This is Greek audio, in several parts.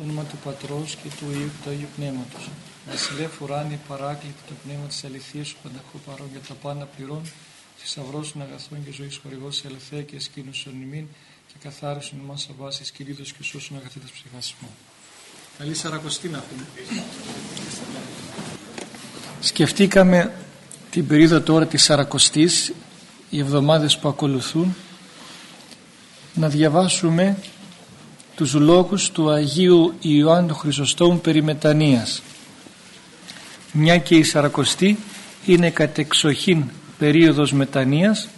Το όνομα του Πατρός και του Υιού και του Αγίου Πνεύματος. Βασιλεύ ουράνι παράκλητη το πνεύμα της αληθείας σου πανταχού παρόν για τα πάντα πληρών θησαυρός των αγαθών και ζωής χορηγός σε ελευθέα και σκήνωσον ημίν και καθάρισον εμάς αβάσεις κυρίδος και σώσον αγαθήτας ψυχασμό. Καλή Σαρακοστή να πούμε. Σκεφτήκαμε την περίοδο τώρα της Σαρακοστής οι εβδομάδες που ακολουθούν να διαβάσουμε τους λόγους του Αγίου Ιωάννου Χρυσοστόμου περί μετανοίας. Μια και η Σαρακοστή είναι κατεξοχήν περίοδος μετανοίας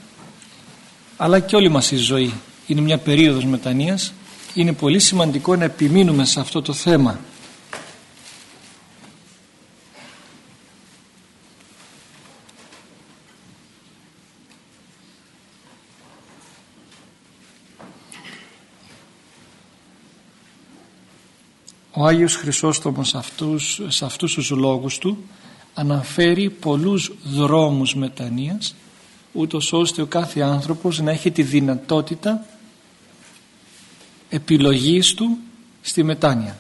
αλλά και όλη μας η ζωή είναι μια περίοδος μετανοίας είναι πολύ σημαντικό να επιμείνουμε σε αυτό το θέμα Ο Άγιος Χρυσόστομος αυτούς, σε αυτούς τους λόγους του αναφέρει πολλούς δρόμους μετανοίας ούτως ώστε ο κάθε άνθρωπος να έχει τη δυνατότητα επιλογής του στη μετάνοια.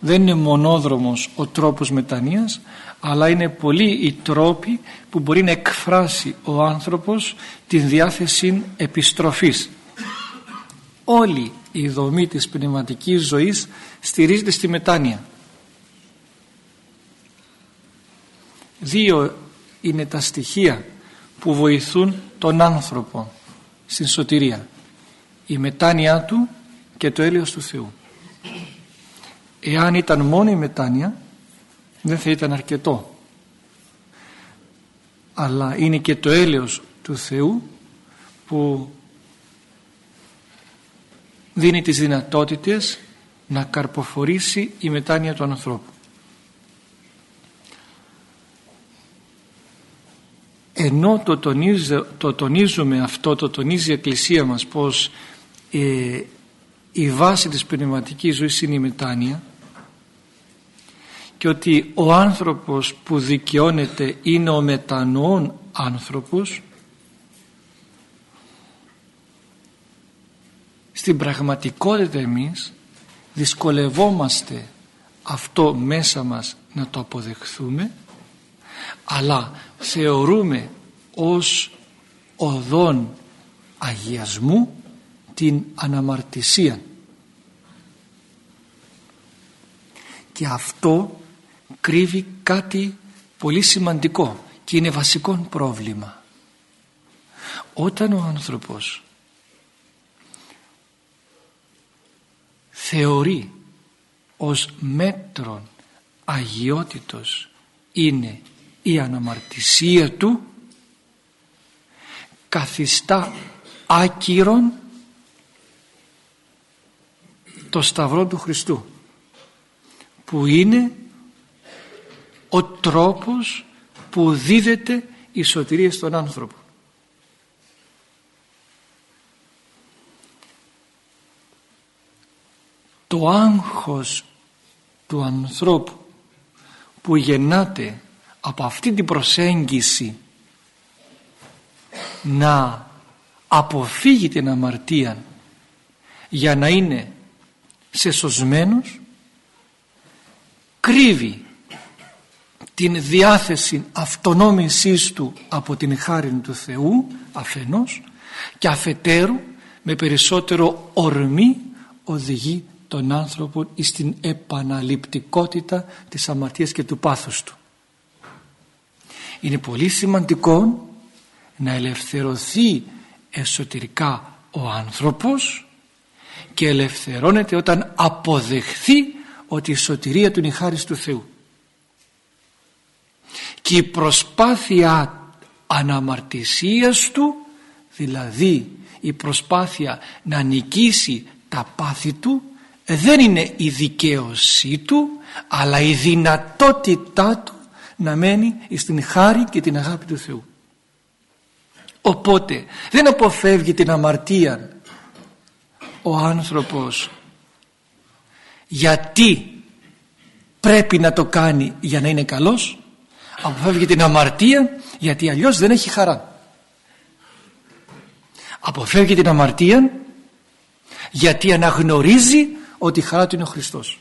Δεν είναι μονόδρομος ο τρόπος μετανοίας αλλά είναι πολλοί οι τρόποι που μπορεί να εκφράσει ο άνθρωπος την διάθεση επιστροφής. Όλη η δομή της πνευματικής ζωής στηρίζεται στη μετάνοια. Δύο είναι τα στοιχεία που βοηθούν τον άνθρωπο στην σωτηρία. Η μετάνοια του και το έλεος του Θεού. Εάν ήταν μόνο η μετάνοια δεν θα ήταν αρκετό. Αλλά είναι και το έλεος του Θεού που δίνει τις δυνατότητες να καρποφορήσει η μετάνοια του ανθρώπου. Ενώ το, το τονίζουμε αυτό, το τονίζει η Εκκλησία μας πως ε, η βάση της πνευματικής ζωής είναι η μετάνοια και ότι ο άνθρωπος που δικαιώνεται είναι ο μετανοών άνθρωπος στην πραγματικότητα εμείς δυσκολευόμαστε αυτό μέσα μας να το αποδεχθούμε αλλά θεωρούμε ως οδόν αγιασμού την αναμαρτησία. Και αυτό κρύβει κάτι πολύ σημαντικό και είναι βασικό πρόβλημα. Όταν ο άνθρωπος θεωρεί ως μέτρον αγιότητος είναι η αναμαρτησία του καθιστά άκυρον το σταυρό του Χριστού που είναι ο τρόπος που δίδεται η σωτηρία στον άνθρωπο το άγχος του ανθρώπου που γεννάται από αυτή την προσέγγιση να αποφύγει την αμαρτία για να είναι σε σωσμένος κρύβει την διάθεση αυτονόμησής του από την χάρη του Θεού αφενός και αφετέρου με περισσότερο ορμή οδηγεί τον άνθρωπο στην επαναληπτικότητα της αμαρτίας και του πάθους του. Είναι πολύ σημαντικό να ελευθερωθεί εσωτερικά ο άνθρωπος και ελευθερώνεται όταν αποδεχθεί ότι η σωτηρία του είναι η χάρη του Θεού. Και η προσπάθεια αναμαρτησίας του, δηλαδή η προσπάθεια να νικήσει τα πάθη του δεν είναι η δικαίωσή του αλλά η δυνατότητά του να μένει στην χάρη και την αγάπη του Θεού. Οπότε δεν αποφεύγει την αμαρτία ο άνθρωπος γιατί πρέπει να το κάνει για να είναι καλός; Αποφεύγει την αμαρτία γιατί αλλιώς δεν έχει χαρά αποφεύγει την αμαρτία γιατί αναγνωρίζει ότι η χαρά του είναι ο Χριστός.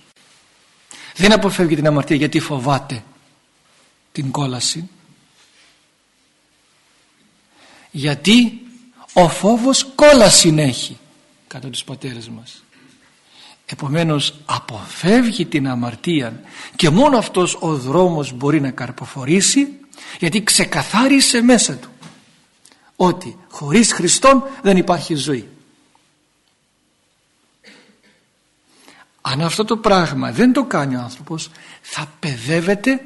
Δεν αποφεύγει την αμαρτία γιατί φοβάται την κόλαση. Γιατί ο φόβος κόλαση έχει κατά τους πατέρες μας. Επομένως αποφεύγει την αμαρτία και μόνο αυτός ο δρόμος μπορεί να καρποφορήσει γιατί ξεκαθάρισε μέσα του ότι χωρίς Χριστόν δεν υπάρχει ζωή αν αυτό το πράγμα δεν το κάνει ο άνθρωπος θα παιδεύεται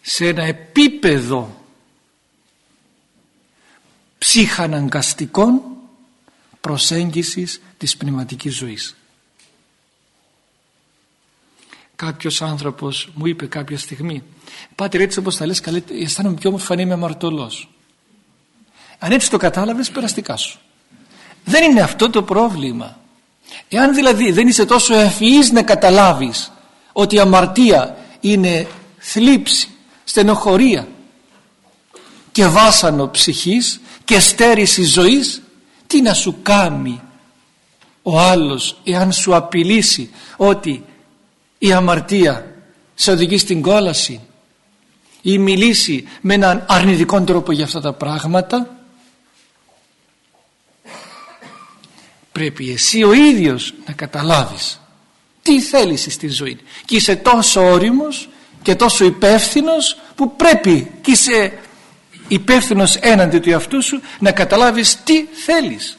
σε ένα επίπεδο ψυχαναγκαστικών προσέγγισης της πνευματικής ζωής. Κάποιος άνθρωπος μου είπε κάποια στιγμή «Πάτερ έτσι όπως θα λες καλέ, αισθάνομαι πιο όμορφα να είμαι αμαρτωλός». Αν έτσι το κατάλαβες περαστικά σου. Δεν είναι αυτό το πρόβλημα. Εάν δηλαδή δεν είσαι τόσο ευφυής να καταλάβεις ότι η αμαρτία είναι θλίψη, στενοχωρία και βάσανο ψυχής και στέρηση ζωής τι να σου κάνει ο άλλος εάν σου απειλήσει ότι η αμαρτία σε οδηγεί στην κόλαση ή μιλήσει με έναν αρνητικό τρόπο για αυτά τα πράγματα; Πρέπει εσύ ο ίδιος να καταλάβεις τι θέλεις στη ζωή και είσαι τόσο όριμος και τόσο υπεύθυνος που πρέπει και είσαι υπεύθυνος έναντι του εαυτού σου να καταλάβεις τι θέλεις.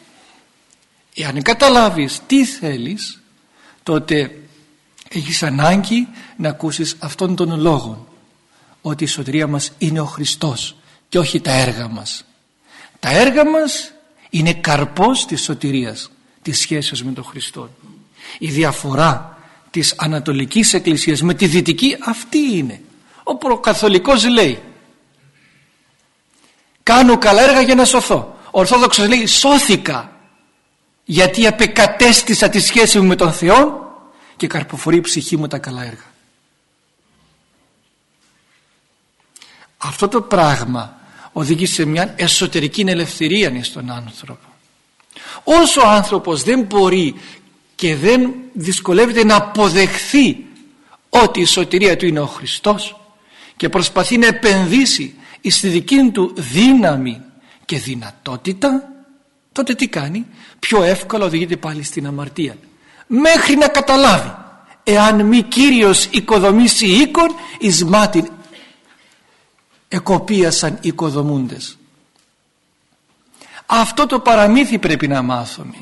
Εάν καταλάβεις τι θέλεις τότε έχεις ανάγκη να ακούσεις αυτόν τον λόγο ότι η σωτηρία μας είναι ο Χριστός και όχι τα έργα μας. Τα έργα μας είναι καρπός της σωτηρίας της σχέσης με τον Χριστό. Η διαφορά της Ανατολικής Εκκλησίας με τη Δυτική αυτή είναι. Ο προκαθολικός λέει κάνω καλά έργα για να σωθώ ο Ορθόδοξος λέει σώθηκα γιατί απεκατέστησα τη σχέση μου με τον Θεό και καρποφορεί η ψυχή μου τα καλά έργα αυτό το πράγμα οδηγεί σε μια εσωτερική ελευθερία στον άνθρωπο όσο ο άνθρωπος δεν μπορεί και δεν δυσκολεύεται να αποδεχθεί ότι η σωτηρία του είναι ο Χριστός και προσπαθεί να επενδύσει στη δική του δύναμη και δυνατότητα τότε τι κάνει; Πιο εύκολα οδηγείται πάλι στην αμαρτία. Μέχρι να καταλάβει εάν μη Κύριος οικοδομήσει οίκον εις μάτιν εκοπίασαν οικοδομούντες αυτό το παραμύθι πρέπει να μάθουμε.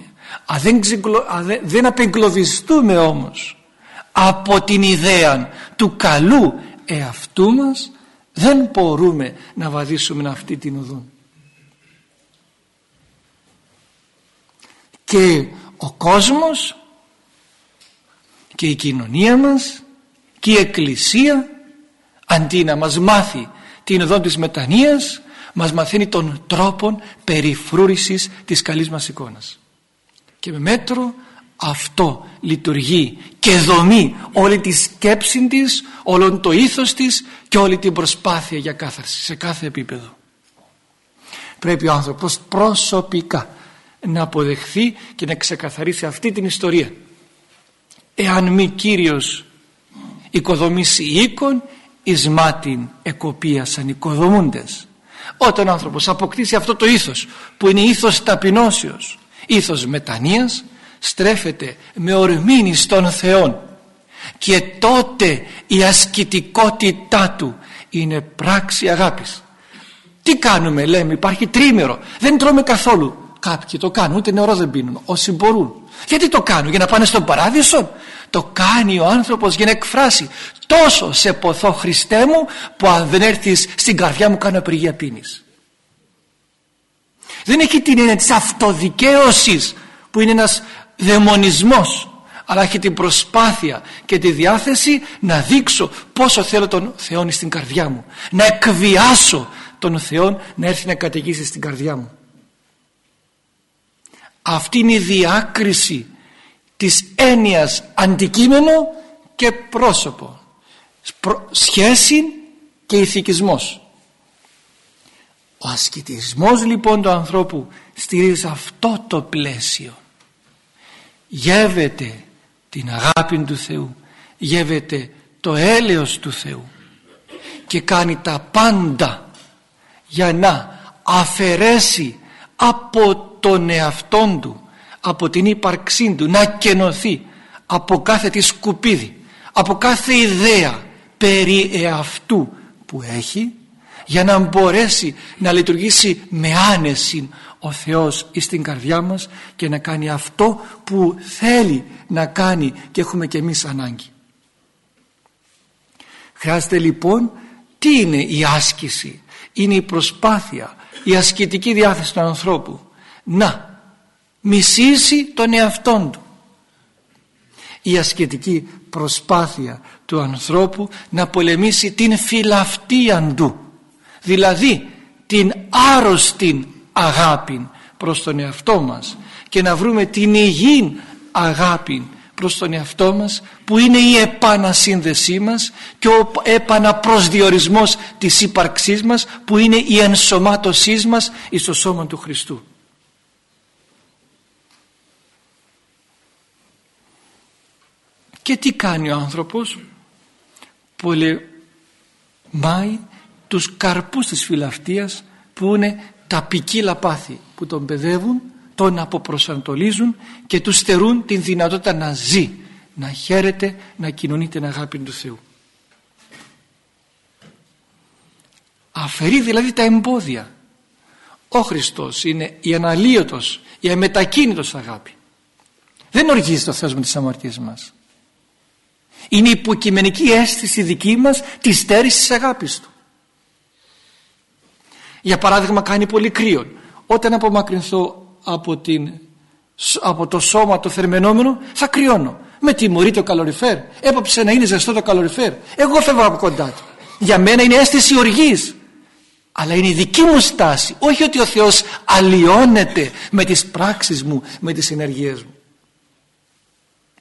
Αν δεν, δεν απεγκλωβιστούμε όμως από την ιδέα του καλού εαυτού μας δεν μπορούμε να βαδίσουμε αυτή την οδό. Και ο κόσμος και η κοινωνία μας και η Εκκλησία αντί να μας μάθει την οδό της μετανοίας μας μαθαίνει τον τρόπο περιφρούρησης της καλής μας εικόνας και με μέτρο αυτό λειτουργεί και δομεί όλη τη σκέψη της, όλο το ήθος της και όλη την προσπάθεια για κάθαρση σε κάθε επίπεδο. Πρέπει ο άνθρωπος προσωπικά να αποδεχθεί και να ξεκαθαρίσει αυτή την ιστορία. Εάν μη Κύριος οικοδομήσει οίκον, εις μάτιν εκοπίασαν οικοδομούντες. Όταν ο άνθρωπος αποκτήσει αυτό το ήθος που είναι ήθος ταπεινώσεως, ήθος μετανοίας, στρέφεται με ορμήνη στον Θεό και τότε η ασκητικότητά του είναι πράξη αγάπης. Τι κάνουμε λέμε υπάρχει τρίμερο. Δεν τρώμε καθόλου. Κάποιοι το κάνουν ούτε νερό δεν πίνουν. Όσοι μπορούν. Γιατί το κάνουν για να πάνε στον παράδεισο; Το κάνει ο άνθρωπος για να εκφράσει τόσο σε ποθό Χριστέ μου που αν δεν έρθεις στην καρδιά μου κάνω απεργία πίνης δεν έχει την έννοια της αυτοδικαίωσης που είναι ένας δαιμονισμός αλλά έχει την προσπάθεια και τη διάθεση να δείξω πόσο θέλω τον Θεό στην καρδιά μου να εκβιάσω τον Θεό να έρθει να καταιγήσει στην καρδιά μου. Αυτή είναι η διάκριση της έννοιας αντικείμενο και πρόσωπο. Σχέση και ηθικισμός. Ο ασκητισμός λοιπόν του ανθρώπου στηρίζει αυτό το πλαίσιο. Γεύεται την αγάπη του Θεού γεύεται το έλεος του Θεού και κάνει τα πάντα για να αφαιρέσει από τον εαυτόν του από την ύπαρξή του να κενωθεί από κάθε τη σκουπίδι από κάθε ιδέα περί εαυτού που έχει για να μπορέσει να λειτουργήσει με άνεση ο Θεός στην καρδιά μας και να κάνει αυτό που θέλει να κάνει και έχουμε και εμείς ανάγκη. Χρειάζεται λοιπόν τι είναι η άσκηση, είναι η προσπάθεια, η ασκητική διάθεση του ανθρώπου να μισήσει τον εαυτόν του. Η ασκητική προσπάθεια του ανθρώπου να πολεμήσει την φιλαυτία του δηλαδή την άρρωστη αγάπη προς τον εαυτό μας και να βρούμε την υγιή αγάπη προς τον εαυτό μας που είναι η επανασύνδεσή μας και ο επαναπροσδιορισμός της ύπαρξής μας που είναι η ενσωμάτωσής μας εις το σώμα του Χριστού. Και τι κάνει ο άνθρωπος πολεμάει τους καρπούς της φιλαυτίας που είναι τα ποικίλα πάθη που τον παιδεύουν, τον αποπροσανατολίζουν και τους στερούν την δυνατότητα να ζει, να χαίρεται, να κοινωνεί την αγάπη του Θεού. Αφαιρεί δηλαδή τα εμπόδια. Ο Χριστός είναι η αναλύωτος, η αμετακίνητος αγάπη. Δεν οργίζει το Θεός με τις αμαρτίες μας. Είναι η υποκειμενική αίσθηση δική μας της στέρησης της αγάπης Του. Για παράδειγμα κάνει πολύ κρύο. Όταν απομακρυνθώ από, την, από το σώμα το θερμενόμενο θα κρυώνω. Με τιμωρεί το καλοριφέρ. Έπαψε να είναι ζεστό το καλοριφέρ. Εγώ φεύγω από κοντά του. Για μένα είναι αίσθηση οργής. Αλλά είναι η δική μου στάση. Όχι ότι ο Θεός αλλοιώνεται με τις πράξεις μου, με τις ενεργίες μου.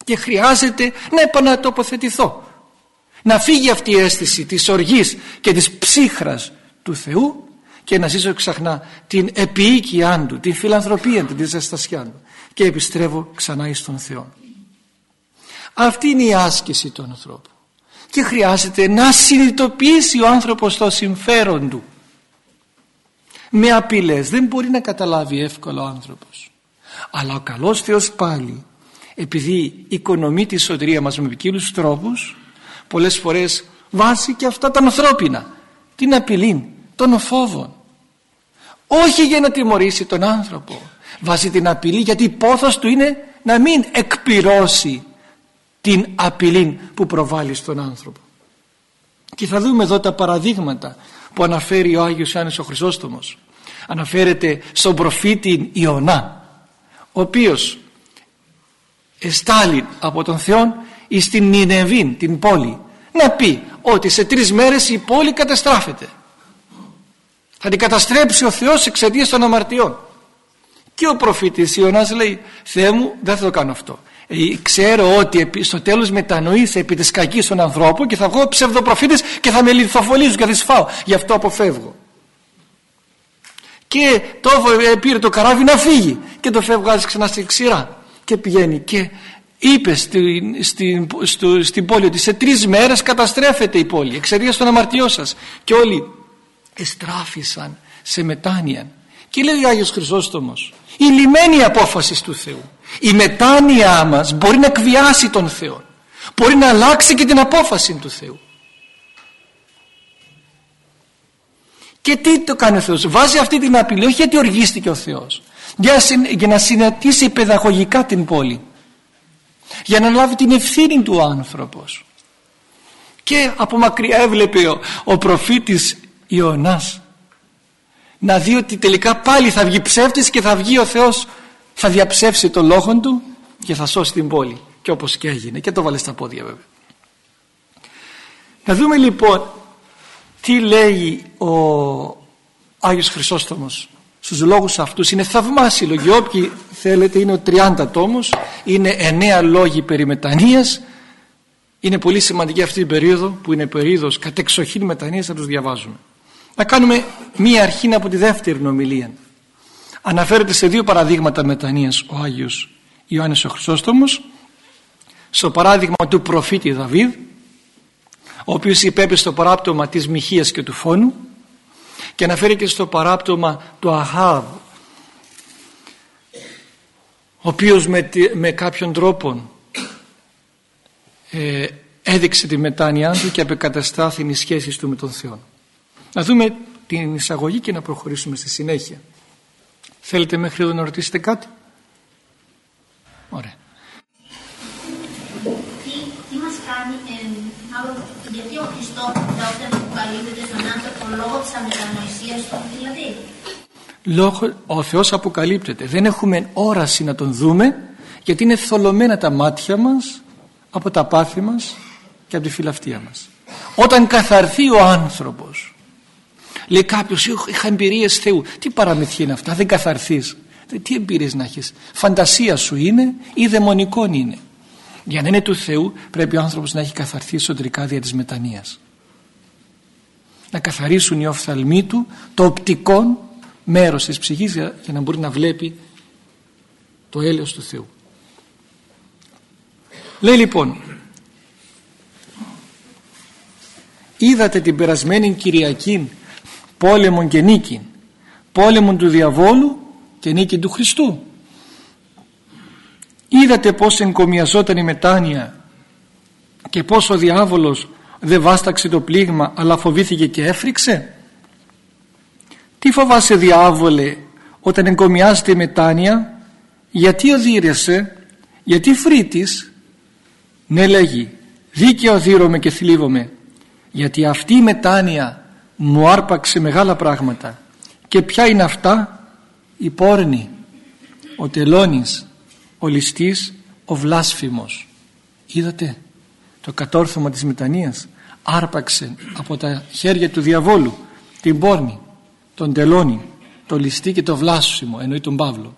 Και χρειάζεται να επανατοποθετηθώ. Να φύγει αυτή η αίσθηση της οργής και της ψύχρας του Θεού και να ζήσω ξαχνά την επίοικιά του, την φιλανθρωπία του, την ζεστασιά του και επιστρέφω ξανά εις τον Θεό. Αυτή είναι η άσκηση του ανθρώπου και χρειάζεται να συνειδητοποιήσει ο άνθρωπος το συμφέρον του. Με απειλές δεν μπορεί να καταλάβει εύκολα ο άνθρωπος. Αλλά ο καλός Θεός πάλι επειδή οικονομεί τη σωτηρία μας με ποικίλους τρόπους πολλές φορές βάζει και αυτά τα ανθρώπινα την απειλή των φόβων όχι για να τιμωρήσει τον άνθρωπο βάζει την απειλή γιατί η πόθος του είναι να μην εκπληρώσει την απειλή που προβάλλει στον άνθρωπο. Και θα δούμε εδώ τα παραδείγματα που αναφέρει ο Άγιος Ιωάννης ο Χρυσόστομος. Αναφέρεται στον προφήτη Ιωνά ο οποίος εστάλει από τον Θεό εις την Νινεβήν την πόλη να πει ότι σε τρεις μέρες η πόλη καταστράφεται. Θα την καταστρέψει ο Θεός εξαιτίας των αμαρτιών. Και ο προφήτης Ιωνάς λέει Θεέ μου δεν θα το κάνω αυτό. Ε, ξέρω ότι στο τέλος μετανοείς επί της κακής των ανθρώπων και θα βγω ψευδοπροφήτης και θα με λιθοφολίζουν και θα τις φάω. Γι' αυτό αποφεύγω και το ε, πήρε το καράβι να φύγει και το φεύγάζει ξανά στη ξηρά και πηγαίνει και είπε στην, στην, στο, στην πόλη ότι σε τρεις μέρες καταστρέφεται η πόλη εξαιτίας των αμαρτιών σας. Και όλοι εστράφησαν σε μετάνοια και λέει ο Άγιος Χρυσόστομος η λιμένη απόφαση του Θεού η μετάνοια μας μπορεί να εκβιάσει τον Θεό μπορεί να αλλάξει και την απόφαση του Θεού και τι το κάνει ο Θεός βάζει αυτή την απειλή όχι γιατί οργίστηκε ο Θεός για, για να συναντήσει παιδαγωγικά την πόλη. Για να λάβει την ευθύνη του άνθρωπος. Και από μακριά έβλεπε ο, ο προφήτης Ιωνάς να δει ότι τελικά πάλι θα βγει ψεύτης και θα βγει ο Θεός θα διαψεύσει το λόγο του και θα σώσει την πόλη. Και όπως και έγινε. Και το βάλε στα πόδια βέβαια. Να δούμε λοιπόν τι λέει ο Άγιος Χρυσόστομος στους λόγους αυτούς είναι θαυμάσιοι λόγοι όποιοι θέλετε είναι ο 30 τόμος είναι 9 λόγοι περί μετανοίας. Είναι πολύ σημαντική αυτή η περίοδο που είναι περίοδος κατεξοχήν μετανοίας να τους διαβάζουμε. Να κάνουμε μία αρχή από τη δεύτερη ομιλία. Αναφέρεται σε δύο παραδείγματα μετανοίας ο Άγιος Ιωάννης ο Χρυσόστομος. Στο παράδειγμα του προφήτη Δαβίδ ο οποίος υπέπε στο παράπτωμα της μοιχείας και του φόνου και αναφέρει και στο παράπτωμα του Αχάβ ο οποίος με, με κάποιον τρόπο ε, έδειξε τη μετάνοιά του και απεκαταστάθη οι σχέσεις του με τον Θεό. Να δούμε την εισαγωγή και να προχωρήσουμε στη συνέχεια. Θέλετε μέχρι εδώ να ρωτήσετε κάτι; Ωραία. Τι, τι μας κάνει, ε, γιατί ο Χριστός όταν αποκαλύπτεται στον άνθρωπο λόγω της αμετανοησίας του δηλαδή; Λόγω, ο Θεός αποκαλύπτεται. Δεν έχουμε όραση να τον δούμε γιατί είναι θολωμένα τα μάτια μας από τα πάθη μας και από τη φιλαυτία μας. Όταν καθαρθεί ο άνθρωπος λέει κάποιος είχα εμπειρίες Θεού τι παραμυθία είναι αυτά δεν καθαρθείς τι εμπειρίες να έχεις φαντασία σου είναι ή δαιμονικών είναι για να είναι του Θεού πρέπει ο άνθρωπος να έχει καθαρθεί εσωτερικά δια της μετανοίας να καθαρίσουν οι οφθαλμοί του το οπτικό μέρος της ψυχής για, για να μπορεί να βλέπει το έλεος του Θεού. Λέει λοιπόν είδατε την περασμένη Κυριακή πόλεμον και νίκη πόλεμον του διαβόλου και νίκη του Χριστού. Είδατε πως εγκομιαζόταν η μετάνοια και πως ο διάβολος δεν βάσταξε το πλήγμα αλλά φοβήθηκε και έφρυξε τι φοβάσαι διάβολε όταν εγκομιάζεται η μετάνοια; Γιατί οδύρεσαι; Γιατί φρύτης ναι λέγει δίκαιο δίρωμαι και θλίβομαι γιατί αυτή η μετάνοια μου άρπαξε μεγάλα πράγματα. Και ποια είναι αυτά; Η πόρνη ο τελώνης ο ληστής ο βλάσφημος είδατε; Το κατόρθωμα της μετανοίας άρπαξε από τα χέρια του διαβόλου την πόρνη τον τελώνη το ληστή και το βλάσφημο εννοεί τον Παύλο.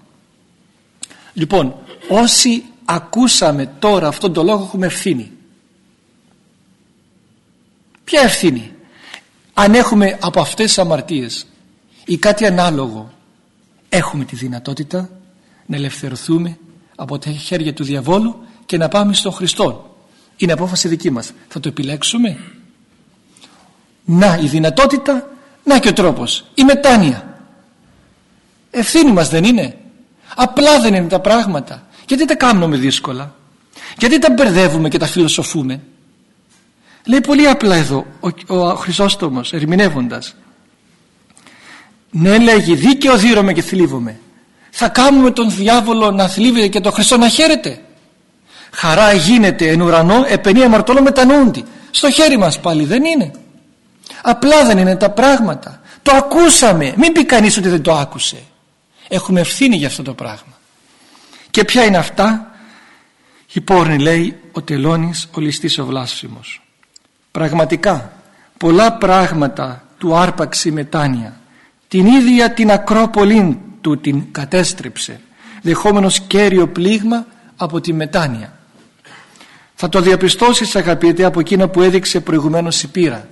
Λοιπόν όσοι ακούσαμε τώρα αυτόν τον λόγο έχουμε ευθύνη. Ποια ευθύνη; Αν έχουμε από αυτές τις αμαρτίες ή κάτι ανάλογο έχουμε τη δυνατότητα να ελευθερωθούμε από τα χέρια του διαβόλου και να πάμε στον Χριστό είναι απόφαση δική μας. Θα το επιλέξουμε. Να η δυνατότητα να και ο τρόπος. Η μετάνοια. Ευθύνη μας δεν είναι. Απλά δεν είναι τα πράγματα. Γιατί τα κάνουμε δύσκολα; Γιατί τα μπερδεύουμε και τα φιλοσοφούμε; Λέει πολύ απλά εδώ ο, ο Χρυσόστομος ερμηνεύοντας. Ναι λέγει δίκαιο δίρωμε και θλίβομαι. Θα κάνουμε τον διάβολο να θλίβεται και τον Χριστό να χαίρεται χαρά γίνεται εν ουρανό επενία αμαρτώλων μετανοούντι στο χέρι μας πάλι δεν είναι. Απλά δεν είναι τα πράγματα. Το ακούσαμε. Μην πει κανείς ότι δεν το άκουσε. Έχουμε ευθύνη για αυτό το πράγμα. Και ποια είναι αυτά; Η πόρνη λέει ο τελώνης ο ληστής ο βλάσφημος πραγματικά πολλά πράγματα του άρπαξε η μετάνοια. Την ίδια την Ακρόπολη του την κατέστρεψε δεχόμενος κέριο πλήγμα από τη μετάνοια θα το διαπιστώσεις αγαπητέ από εκείνα που έδειξε προηγουμένως η πείρα.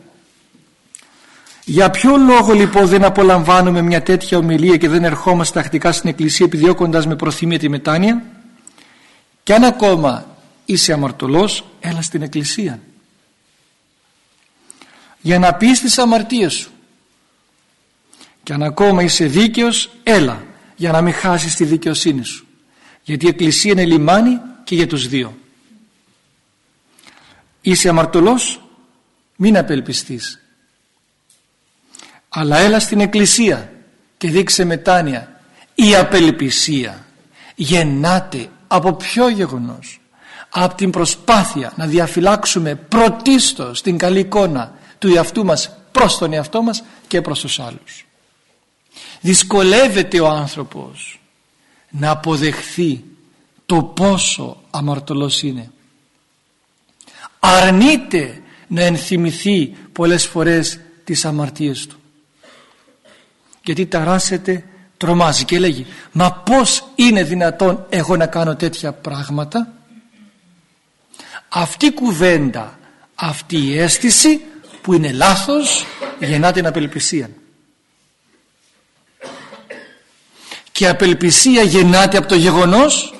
Για ποιο λόγο λοιπόν δεν απολαμβάνουμε μια τέτοια ομιλία και δεν ερχόμαστε τακτικά στην εκκλησία επιδιώκοντας με προθυμία τη μετάνοια; Και αν ακόμα είσαι αμαρτωλός έλα στην εκκλησία. Για να πεις τις αμαρτίες σου. Και αν ακόμα είσαι δίκαιος έλα για να μην χάσεις τη δικαιοσύνη σου. Γιατί η εκκλησία είναι λιμάνι και για τους δύο είσαι αμαρτωλός μην απελπιστείς. Αλλά έλα στην εκκλησία και δείξε μετάνοια. Η απελπισία γεννάται από ποιο γεγονός; Από την προσπάθεια να διαφυλάξουμε πρωτίστως την καλή εικόνα του εαυτού μας προς τον εαυτό μας και προς τους άλλους. Δυσκολεύεται ο άνθρωπος να αποδεχθεί το πόσο αμαρτωλός είναι αρνείται να ενθυμηθεί πολλές φορές τις αμαρτίες του. Γιατί ταράσεται τρομάζει και λέγει μα πως είναι δυνατόν εγώ να κάνω τέτοια πράγματα; Αυτή η κουβέντα αυτή η αίσθηση που είναι λάθος γεννά την απελπισία. Και η απελπισία γεννάται από το γεγονός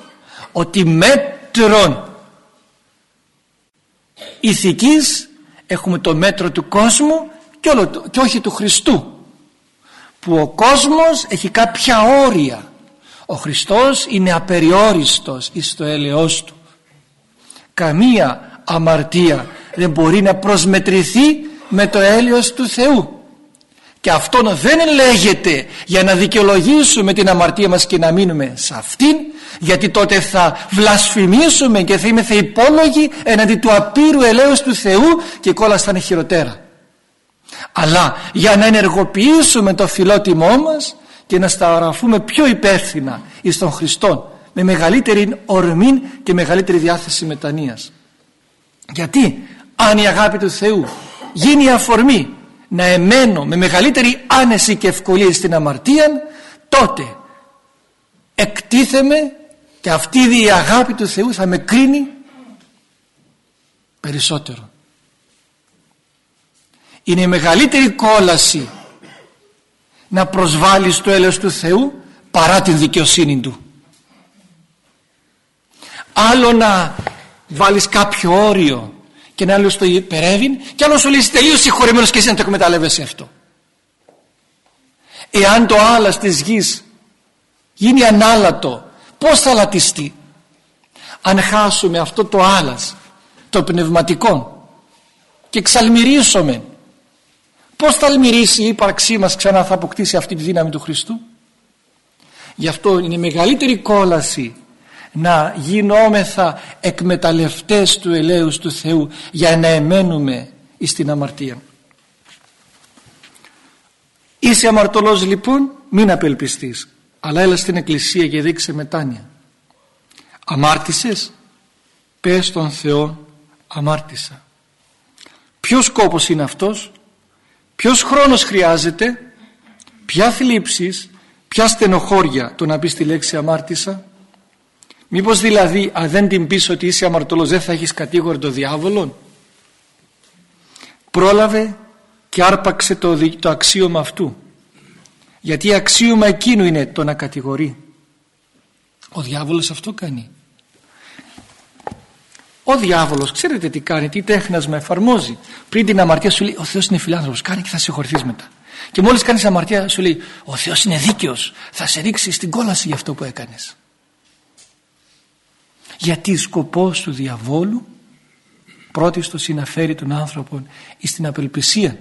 ότι μέτρον ηθικής έχουμε το μέτρο του κόσμου και, όλο, και όχι του Χριστού που ο κόσμος έχει κάποια όρια. Ο Χριστός είναι απεριόριστος εις το έλεος του. Καμία αμαρτία δεν μπορεί να προσμετρηθεί με το έλεος του Θεού και αυτό δεν λέγεται για να δικαιολογήσουμε την αμαρτία μας και να μείνουμε σε αυτήν γιατί τότε θα βλασφημίσουμε και θα είμαστε υπόλογοι εναντί του απείρου ελέους του Θεού και η κόλαση θα είναι χειροτέρα. Αλλά για να ενεργοποιήσουμε το φιλότιμό μας και να σταραφούμε πιο υπεύθυνα εις τον Χριστό με μεγαλύτερη ορμή και μεγαλύτερη διάθεση μετανοίας. Γιατί αν η αγάπη του Θεού γίνει αφορμή να εμένω με μεγαλύτερη άνεση και ευκολία στην αμαρτία τότε εκτίθεμαι και αυτή η αγάπη του Θεού θα με κρίνει περισσότερο. Είναι η μεγαλύτερη κόλαση να προσβάλλεις το έλεος του Θεού παρά την δικαιοσύνη Του. Άλλο να βάλεις κάποιο όριο και να άλλο το υπερεύει και άλλο σου λέει τελείως συγχωρημένος και εσύ να το εκμεταλλεύεσαι αυτό εάν το άλλας της γης γίνει ανάλατο πως θα λατιστεί; Αν χάσουμε αυτό το άλλας το πνευματικό και ξαλμυρίσουμε πως θα αλμυρίσει η ύπαρξή μας ξανά θα αποκτήσει αυτή τη δύναμη του Χριστού; Γι' αυτό είναι η μεγαλύτερη κόλαση να γινόμεθα εκμεταλλευτές του ελέους του Θεού για να εμένουμε στην αμαρτία είσαι αμαρτωλός λοιπόν μην απελπιστείς αλλά έλα στην εκκλησία και δείξε μετάνοια. Αμάρτησες; Πες τον Θεό αμάρτησα ποιος σκόπος είναι αυτός; Ποιος χρόνος χρειάζεται; Ποια θλίψεις; Ποια στενοχώρια το να πεις τη λέξη αμάρτησα μήπως δηλαδή αν δεν την πεις ότι είσαι αμαρτωλός δεν θα έχεις κατήγορη το διάβολο πρόλαβε και άρπαξε το, το αξίωμα αυτού. Γιατί αξίωμα εκείνου είναι το να κατηγορεί. Ο διάβολος αυτό κάνει. Ο διάβολος ξέρετε τι κάνει, τι τέχνασμα εφαρμόζει. Πριν την αμαρτία σου λέει ο Θεός είναι φιλάνθρωπος κάνει και θα συγχωρηθείς μετά και μόλις κάνεις αμαρτία σου λέει ο Θεός είναι δίκαιος θα σε ρίξει στην κόλαση για αυτό που έκανες γιατί σκοπός του διαβόλου πρώτιστος είναι να φέρει τον άνθρωπο στην απελπισία.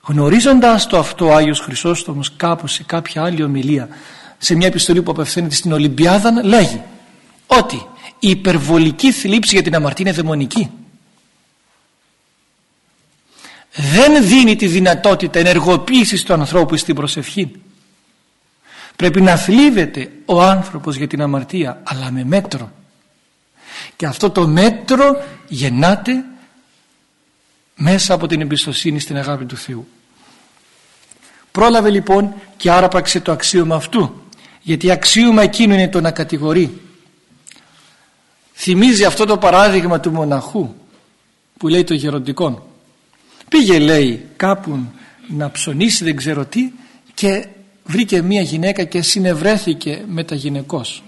Γνωρίζοντας το αυτό ο Άγιος Χρυσόστομος κάπου σε κάποια άλλη ομιλία σε μια επιστολή που απευθύνεται στην Ολυμπιάδα λέγει ότι η υπερβολική θλίψη για την αμαρτία είναι δαιμονική. Δεν δίνει τη δυνατότητα ενεργοποίησης του ανθρώπου στην προσευχή πρέπει να θλίβεται ο άνθρωπος για την αμαρτία αλλά με μέτρο. Και αυτό το μέτρο γεννάται μέσα από την εμπιστοσύνη στην αγάπη του Θεού. Πρόλαβε λοιπόν και άραπαξε το αξίωμα αυτού γιατί αξίωμα εκείνο είναι το να κατηγορεί. Θυμίζει αυτό το παράδειγμα του μοναχού που λέει το γεροντικό πήγε λέει κάπου να ψωνίσει δεν ξέρω τι και βρήκε μία γυναίκα και συνευρέθηκε με τα γυναικός.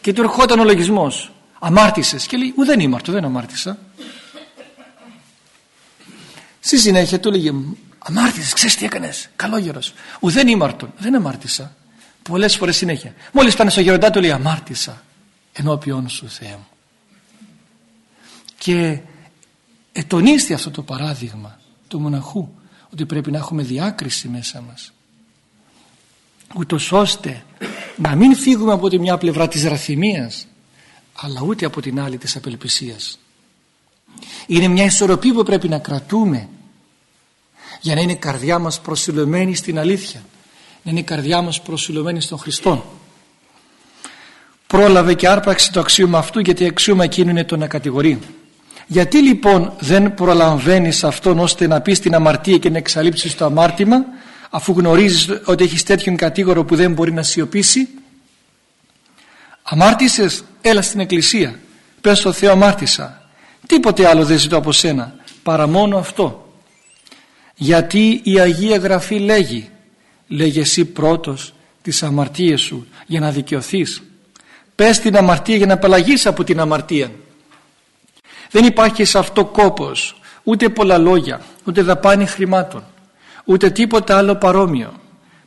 Και του ερχόταν ο λογισμός. Αμάρτησες και λέει ουδέν ήμαρτο δεν αμάρτησα στη συνέχεια του λέγε αμάρτησες ξέρεις τι έκανες καλόγερος ουδέν ήμαρτον δεν αμάρτησα πολλές φορές συνέχεια. Μόλις πάνε στο γεροντά του λέει αμάρτησα ενώπιον σου Θεέ μου και ετονίστη αυτό το παράδειγμα του μοναχού ότι πρέπει να έχουμε διάκριση μέσα μας ούτως ώστε να μην φύγουμε από τη μια πλευρά της ραθυμίας αλλά ούτε από την άλλη της απελπισίας. Είναι μια ισορροπή που πρέπει να κρατούμε για να είναι η καρδιά μας προσιλωμένη στην αλήθεια να είναι η καρδιά μας προσιλωμένη στον Χριστό. Πρόλαβε και άρπαξε το αξίωμα αυτού γιατί αξίωμα εκείνο είναι το να κατηγορεί. Γιατί λοιπόν δεν προλαμβάνεις αυτόν ώστε να πεις την αμαρτία και να εξαλείψεις το αμάρτημα; Αφού γνωρίζεις ότι έχεις τέτοιον κατήγορο που δεν μπορεί να σιωπήσει αμάρτησες έλα στην εκκλησία. Πες στο Θεό αμάρτησα. Τίποτε άλλο δεν ζητώ από σένα παρά μόνο αυτό. Γιατί η Αγία Γραφή λέγει λέγε εσύ πρώτος τις αμαρτίες σου για να δικαιωθείς. Πες την αμαρτία για να απαλλαγείς από την αμαρτία. Δεν υπάρχει σε αυτό κόπος, ούτε πολλά λόγια, ούτε δαπάνη χρημάτων, ούτε τίποτα άλλο παρόμοιο.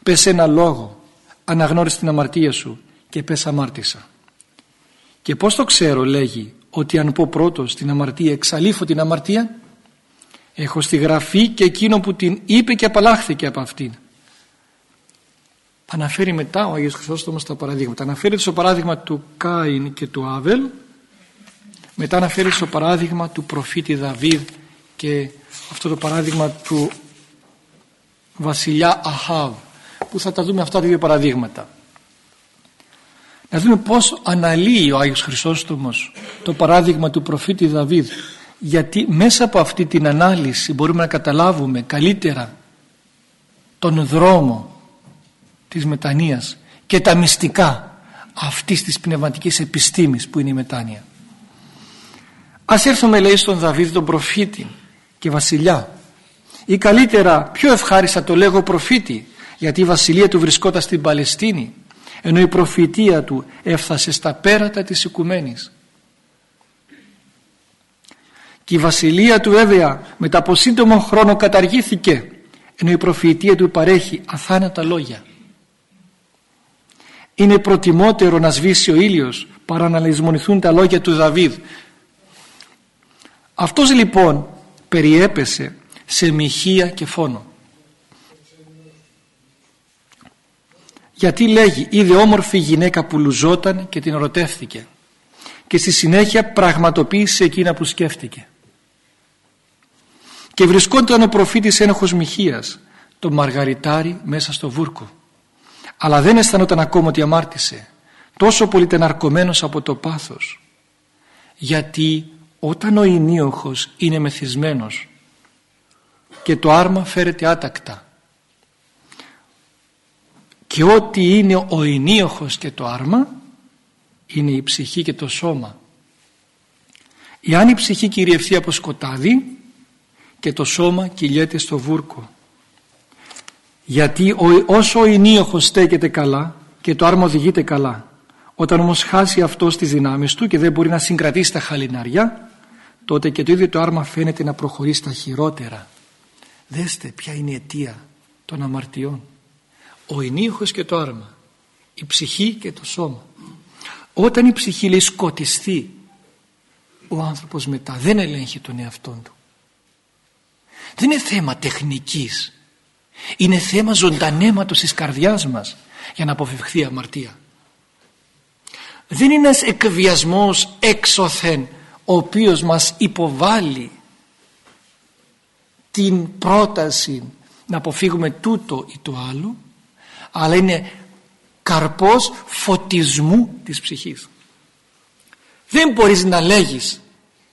Πες ένα λόγο, αναγνώρισε την αμαρτία σου και πες αμάρτησα. Και πώς το ξέρω λέγει ότι αν πω πρώτος την αμαρτία εξαλείφω την αμαρτία; Έχω στη γραφή και εκείνο που την είπε και απαλλάχθηκε από αυτήν. Αναφέρει μετά ο Άγιος Χρυσόστομος τα παραδείγματα. Αναφέρει στο παράδειγμα του Κάιν και του Άβελ μετά αναφέρει στο παράδειγμα του προφήτη Δαβίδ και αυτό το παράδειγμα του βασιλιά Αχάβ που θα τα δούμε αυτά τα δύο παραδείγματα. Να δούμε πώς αναλύει ο Άγιος Χρυσόστομος το παράδειγμα του προφήτη Δαβίδ γιατί μέσα από αυτή την ανάλυση μπορούμε να καταλάβουμε καλύτερα τον δρόμο της μετανοίας και τα μυστικά αυτής της πνευματικής επιστήμης που είναι η μετάνοια. Ας έρθουμε λέει στον Δαβίδ τον προφήτη και βασιλιά ή καλύτερα πιο ευχάριστα το λέγω προφήτη γιατί η βασιλεία του βρισκόταν στην Παλαιστίνη ενώ η προφητεία του έφτασε στα πέρατα της οικουμένης. Και η βασιλεία του βέβαια μετά από σύντομο χρόνο καταργήθηκε ενώ η προφητεία του παρέχει αθάνατα λόγια. Είναι προτιμότερο να σβήσει ο ήλιος παρά να λησμονηθούν τα λόγια του Δαβίδ. Αυτός λοιπόν περιέπεσε σε μοιχεία και φόνο. γιατί λέγει είδε όμορφη γυναίκα που λουζόταν και την ερωτεύθηκε και στη συνέχεια πραγματοποίησε εκείνα που σκέφτηκε και βρισκόταν ο προφήτης ένοχος Μιχίας το μαργαριτάρι μέσα στο βούρκο. Αλλά δεν αισθανόταν ακόμα ότι αμάρτησε τόσο πολύ τεναρκωμένος από το πάθος. Γιατί όταν ο ενίοχος είναι μεθυσμένος και το άρμα φέρεται άτακτα. Και ό,τι είναι ο ενίοχος και το άρμα είναι η ψυχή και το σώμα. Εάν η ψυχή κυριευθεί από σκοτάδι και το σώμα κυλιέται στο βούρκο. Γιατί όσο ο ενίοχος στέκεται καλά και το άρμα οδηγείται καλά όταν όμως χάσει αυτός τις δυνάμεις του και δεν μπορεί να συγκρατήσει τα χαλιναριά τότε και το ίδιο το άρμα φαίνεται να προχωρεί στα χειρότερα δέστε ποια είναι η αιτία των αμαρτιών. Ο ενίχος και το άρμα η ψυχή και το σώμα. Όταν η ψυχή λέει σκοτιστεί ο άνθρωπος μετά δεν ελέγχει τον εαυτό του. Δεν είναι θέμα τεχνικής. Είναι θέμα ζωντανέματος της καρδιάς μας για να αποφευχθεί η αμαρτία. Δεν είναι ένας εκβιασμός έξωθεν ο οποίος μας υποβάλλει την πρόταση να αποφύγουμε τούτο ή το άλλο αλλά είναι καρπός φωτισμού της ψυχής. Δεν μπορείς να λέγεις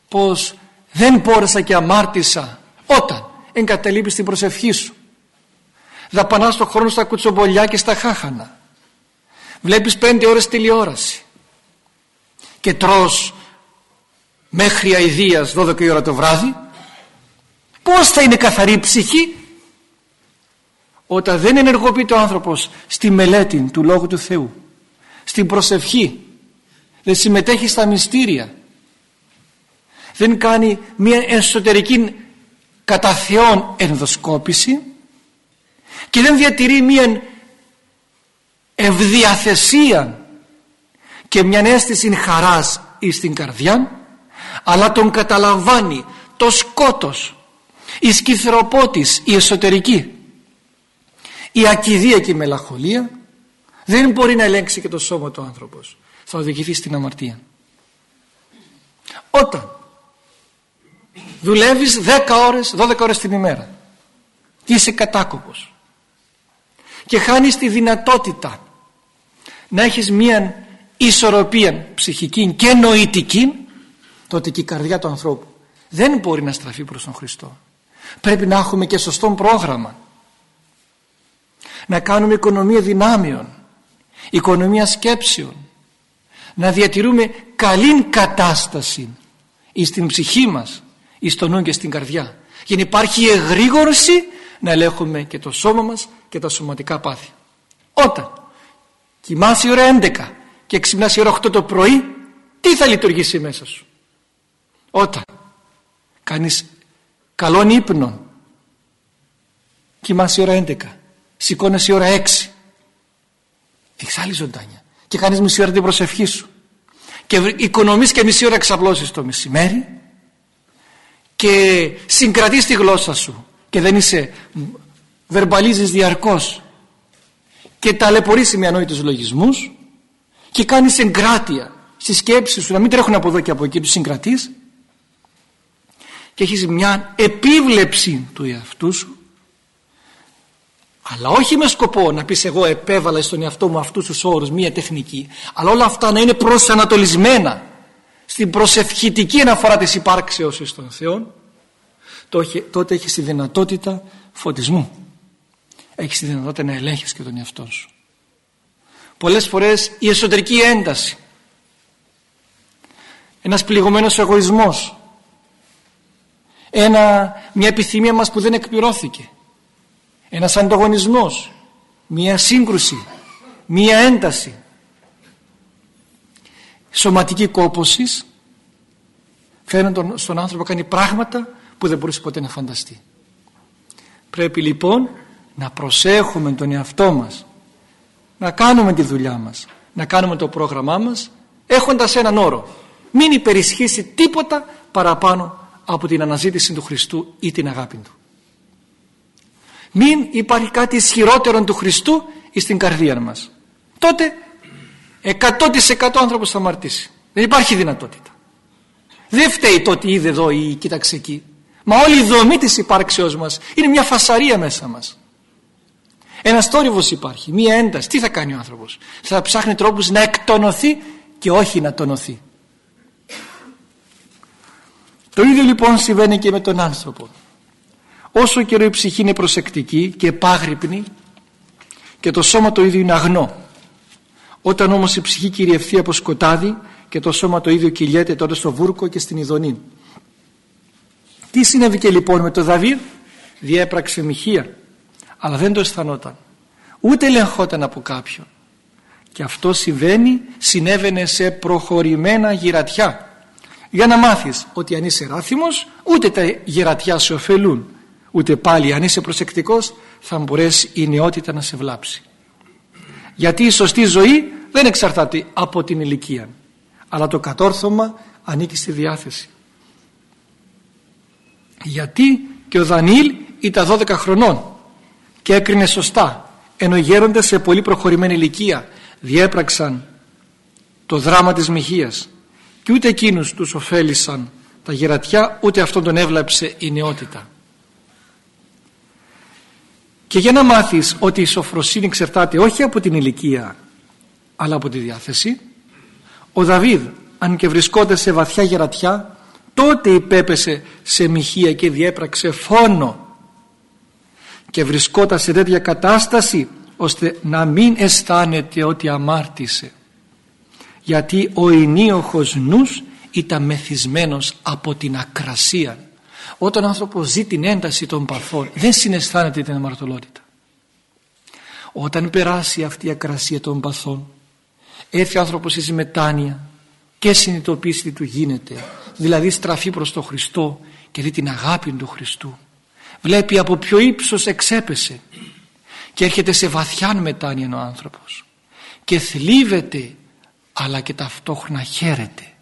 πως δεν μπόρεσα και αμάρτησα όταν εγκαταλείπεις την προσευχή σου. Δαπανάς το χρόνο στα κουτσομπολιά και στα χάχανα. Βλέπεις πέντε ώρες τηλεόραση και τρως μέχρι αηδίας 12 η ώρα το βράδυ πώς θα είναι καθαρή η ψυχή; Όταν δεν ενεργοποιείται ο άνθρωπος στη μελέτη του Λόγου του Θεού στην προσευχή δεν συμμετέχει στα μυστήρια δεν κάνει μια εσωτερική κατά Θεόν ενδοσκόπηση και δεν διατηρεί μια ευδιαθεσία και μια αίσθηση χαράς εις την καρδιά αλλά τον καταλαμβάνει το σκότος η σκυθροπότης η εσωτερική. Η ακιδεία και η μελαγχολία δεν μπορεί να ελέγξει και το σώμα του άνθρωπος. Θα οδηγηθεί στην αμαρτία. Όταν δουλεύεις 10 ώρες 12 ώρες την ημέρα και είσαι κατάκοπος και χάνεις τη δυνατότητα να έχεις μία ισορροπία ψυχική και νοητική τότε και η καρδιά του ανθρώπου δεν μπορεί να στραφεί προς τον Χριστό πρέπει να έχουμε και σωστό πρόγραμμα. Να κάνουμε οικονομία δυνάμεων οικονομία σκέψεων. Να διατηρούμε καλή κατάσταση στην ψυχή μας στο νου και στην καρδιά. Για να υπάρχει εγρήγορση να ελέγχουμε και το σώμα μας και τα σωματικά πάθη. Όταν κοιμάσαι η ώρα 11 και ξυπνάς η ώρα 8 το πρωί τι θα λειτουργήσει μέσα σου; Όταν κάνεις καλόν ύπνο κοιμάσαι ώρα 11 σηκώνεσαι ώρα 6 έχεις άλλη ζωντάνια και κάνεις μισή ώρα την προσευχή σου. Και οικονομείς και μισή ώρα εξαπλώσεις το μεσημέρι. Και συγκρατείς τη γλώσσα σου. Και δεν είσαι βερμπαλίζεις διαρκώς. Και ταλαιπωρείς με ανόητους λογισμούς. Και κάνεις εγκράτεια στη σκέψη σου να μην τρέχουν από εδώ και από εκεί τους συγκρατείς και έχεις μια επίβλεψη του εαυτού σου. Αλλά όχι με σκοπό να πεις εγώ επέβαλα στον εαυτό μου αυτούς τους όρους μία τεχνική αλλά όλα αυτά να είναι προσανατολισμένα στην προσευχητική αναφορά της υπάρξεως των Θεών τότε έχεις τη δυνατότητα φωτισμού. Έχεις τη δυνατότητα να ελέγχεις και τον εαυτό σου. Πολλές φορές η εσωτερική ένταση ένας πληγωμένος εγωισμός ένα, μια επιθυμία μας που δεν εκπληρώθηκε. Ένας ανταγωνισμός μια σύγκρουση μια ένταση. Σωματική κόπωσης φαίνεται στον άνθρωπο να κάνει πράγματα που δεν μπορούσε ποτέ να φανταστεί. Πρέπει λοιπόν να προσέχουμε τον εαυτό μας να κάνουμε τη δουλειά μας να κάνουμε το πρόγραμμά μας έχοντας έναν όρο. Μην υπερισχύσει τίποτα παραπάνω από την αναζήτηση του Χριστού ή την αγάπη Του. Μην υπάρχει κάτι ισχυρότερο του Χριστού στην καρδία μας. Τότε 100% άνθρωπος θα αμαρτήσει δεν υπάρχει δυνατότητα. Δεν φταίει το ότι είδε εδώ ή κοίταξε εκεί. Μα όλη η δομή της υπάρξεώς μας είναι μια φασαρία μέσα μας. Ένα θόρυβος υπάρχει, μία ένταση. Τι θα κάνει ο άνθρωπος; Θα ψάχνει τρόπους να εκτονωθεί και όχι να τονωθεί το ίδιο λοιπόν συμβαίνει και με τον άνθρωπο. Όσο καιρό η ψυχή είναι προσεκτική και επάγρυπνη και το σώμα το ίδιο είναι αγνό όταν όμως η ψυχή κυριευθεί από σκοτάδι και το σώμα το ίδιο κυλιέται τότε στο βούρκο και στην ειδονή. Τι συνέβηκε λοιπόν με τον Δαβίδ; Διέπραξε μοιχεία αλλά δεν το αισθανόταν. Ούτε ελεγχόταν από κάποιον. Και αυτό συμβαίνει συνέβαινε σε προχωρημένα γυρατιά για να μάθεις ότι αν είσαι ράθιμος ούτε τα γερατιά σε ωφελούν ούτε πάλι αν είσαι προσεκτικός θα μπορέσει η νεότητα να σε βλάψει. Γιατί η σωστή ζωή δεν εξαρτάται από την ηλικία. Αλλά το κατόρθωμα ανήκει στη διάθεση. Γιατί και ο Δανίλ ήταν 12 χρονών και έκρινε σωστά ενώ οι γέροντες σε πολύ προχωρημένη ηλικία διέπραξαν το δράμα της μοιχείας και ούτε εκείνους τους ωφέλησαν τα γερατιά ούτε αυτόν τον έβλαψε η νεότητα. Και για να μάθεις ότι η σοφροσύνη εξαρτάται όχι από την ηλικία αλλά από τη διάθεση ο Δαβίδ αν και βρισκόταν σε βαθιά γερατιά τότε υπέπεσε σε μοιχεία και διέπραξε φόνο. Και βρισκόταν σε τέτοια κατάσταση ώστε να μην αισθάνεται ότι αμάρτησε γιατί ο ενίοχος νους ήταν μεθυσμένος από την ακρασία. Όταν ο άνθρωπος ζει την ένταση των παθών δεν συναισθάνεται την αμαρτωλότητα. Όταν περάσει αυτή η ακρασία των παθών έρθει ο άνθρωπος εις μετάνοια και συνειδητοποιήσει τι του γίνεται. Δηλαδή στραφεί προς τον Χριστό και δει την αγάπη του Χριστού. Βλέπει από ποιο ύψος εξέπεσε και έρχεται σε βαθιά μετάνοια ο άνθρωπος. Και θλίβεται αλλά και ταυτόχρονα χαίρεται.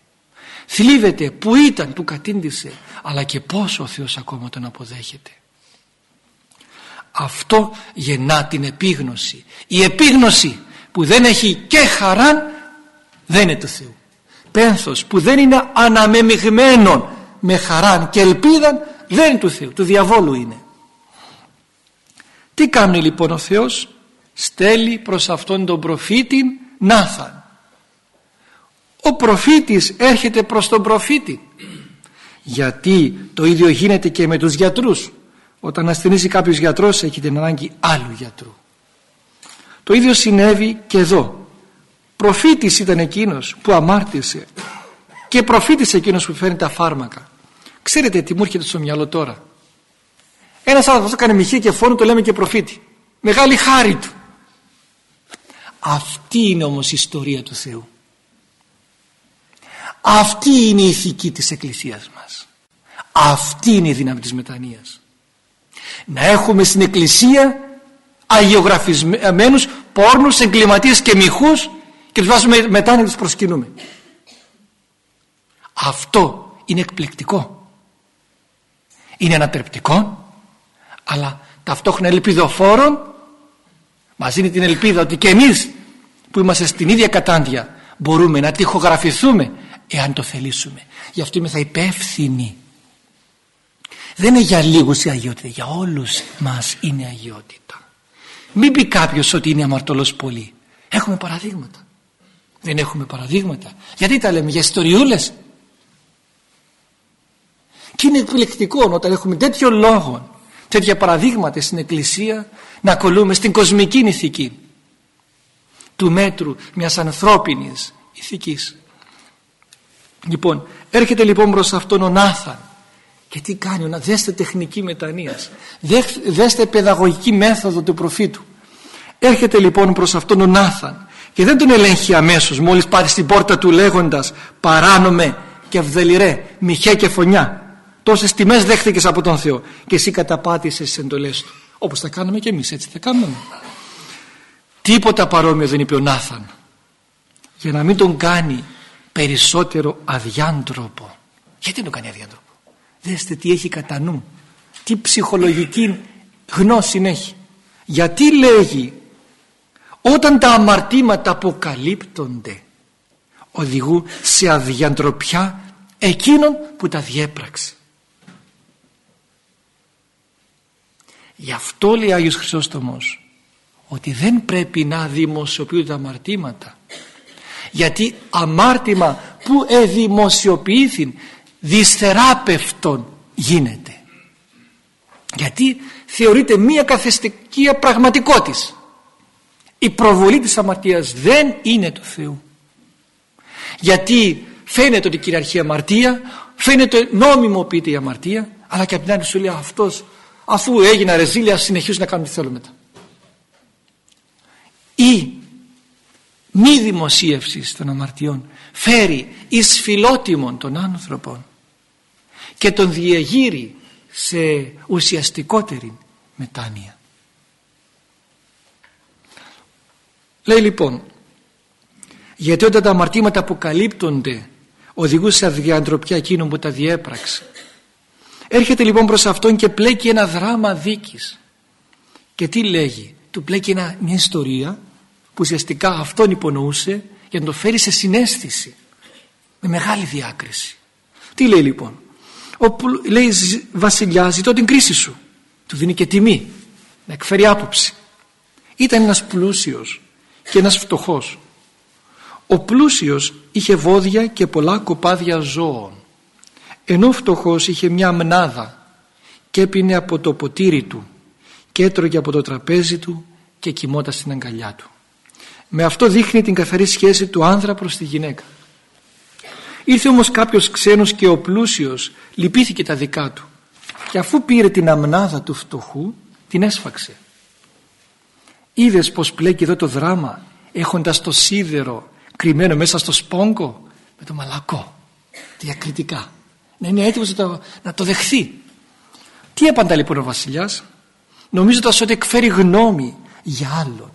Θλίβεται που ήταν που κατήντησε αλλά και πόσο ο Θεός ακόμα τον αποδέχεται. Αυτό γεννά την επίγνωση. Η επίγνωση που δεν έχει και χαρά δεν είναι του Θεού. Πένθος που δεν είναι αναμεμειγμένο με χαρά και ελπίδα δεν είναι του Θεού, του διαβόλου είναι. Τι κάνει λοιπόν ο Θεός; Στέλνει προς αυτόν τον προφήτη Νάθαν ο προφήτης έρχεται προς τον προφήτη. Γιατί το ίδιο γίνεται και με τους γιατρούς. Όταν ασθενήσει κάποιος γιατρός έχει την ανάγκη άλλου γιατρού. Το ίδιο συνέβη και εδώ. Προφήτης ήταν εκείνος που αμάρτησε και προφήτης εκείνος που φέρνει τα φάρμακα. Ξέρετε τι μου έρχεται στο μυαλό τώρα. Ένας άνθρωπος έκανε μοιχεία και φόνο το λέμε και προφήτη. Μεγάλη χάρη του. Αυτή είναι όμως η ιστορία του Θεού αυτή είναι η ηθική της Εκκλησίας μας. Αυτή είναι η δύναμη της μετανοίας. Να έχουμε στην εκκλησία αγιογραφισμένους πόρνους, εγκληματίες και μυχούς και τους βάζουμε μετά να τους προσκυνούμε. Αυτό είναι εκπληκτικό. Είναι ανατρεπτικό αλλά ταυτόχρονα ελπιδοφόρον μας δίνει την ελπίδα ότι και εμείς που είμαστε στην ίδια κατάντια μπορούμε να τυχογραφηθούμε εάν το θελήσουμε. Γι' αυτό είμαι θα υπεύθυνοι. Δεν είναι για λίγους η αγιότητα, για όλους μας είναι αγιότητα. Μην πει κάποιος ότι είναι αμαρτωλός πολύ. Έχουμε παραδείγματα. Δεν έχουμε παραδείγματα. Γιατί τα λέμε για ιστοριούλες. Και είναι εκπληκτικό όταν έχουμε τέτοιο λόγο, τέτοια παραδείγματα στην Εκκλησία να κολλούμε στην κοσμική ηθική του μέτρου μιας ανθρώπινης ηθικής. Λοιπόν, έρχεται λοιπόν προς αυτόν ο Νάθαν και τι κάνει, να δέστε τεχνική μετανοίας, δέστε παιδαγωγική μέθοδο του προφήτου. Έρχεται λοιπόν προς αυτόν ο Νάθαν και δεν τον ελέγχει αμέσως μόλις πάρει στην πόρτα του λέγοντας παράνομε και αυδελιρέ, μιχέ και φωνιά. Τόσες τιμές δέχτηκες από τον Θεό και εσύ καταπάτησες τις εντολές του. Όπως θα κάνουμε και εμείς έτσι θα κάνουμε. Τίποτα παρόμοιο δεν είπε ο Νάθαν για να μην τον κάνει περισσότερο αδιάντροπο. Γιατί τον κάνει αδιάντροπο; Δέστε τι έχει κατά νου. Τι ψυχολογική γνώση έχει. Γιατί λέγει όταν τα αμαρτήματα αποκαλύπτονται οδηγούν σε αδιαντροπιά εκείνον που τα διέπραξε. Γι' αυτό λέει ο Άγιος Χρυσόστομος ότι δεν πρέπει να δημοσιοποιούνται τα αμαρτήματα γιατί αμάρτημα που εδημοσιοποιήθην δυσθεράπευτον γίνεται. Γιατί θεωρείται μία καθεστική πραγματικότητα η προβολή της αμαρτίας δεν είναι του Θεού. Γιατί φαίνεται ότι κυριαρχεί η αμαρτία φαίνεται νόμιμοποιείται η αμαρτία αλλά και απ' την άλλη σου λέει αυτός αφού έγινα ρεζίλια συνεχίζουν να κάνουν τι θέλουν μετά ή μη δημοσίευσης των αμαρτιών φέρει εις φιλότιμον των άνθρωπων και τον διεγείρει σε ουσιαστικότερη μετάνοια. Λέει λοιπόν γιατί όταν τα αμαρτήματα αποκαλύπτονται οδηγούν σε αδιαντροπιά εκείνον που τα διέπραξε. Έρχεται λοιπόν προς αυτόν και πλέκει ένα δράμα δίκης. Και τι λέγει. Του πλέκει μια ιστορία που ουσιαστικά αυτόν υπονοούσε για να το φέρει σε συνέστηση. Με μεγάλη διάκριση. Τι λέει λοιπόν; Ο, λέει βασιλιά ζητώ την κρίση σου. Του δίνει και τιμή. Να εκφέρει άποψη. Ήταν ένας πλούσιος και ένας φτωχός. Ο πλούσιος είχε βόδια και πολλά κοπάδια ζώων. Ενώ ο φτωχός είχε μια μνάδα και έπινε από το ποτήρι του και έτρωγε από το τραπέζι του και κοιμόταν στην αγκαλιά του. Με αυτό δείχνει την καθαρή σχέση του άνδρα προς τη γυναίκα. Ήρθε όμως κάποιος ξένος και ο πλούσιος λυπήθηκε τα δικά του και αφού πήρε την αμνάδα του φτωχού την έσφαξε. Είδες πως πλέκει εδώ το δράμα έχοντας το σίδερο κρυμμένο μέσα στο σπόγκο με το μαλακό διακριτικά να είναι έτοιμος να το, να το δεχθεί. Τι έπαντα λοιπόν ο βασιλιάς; Νομίζοντας ότι εκφέρει γνώμη για άλλον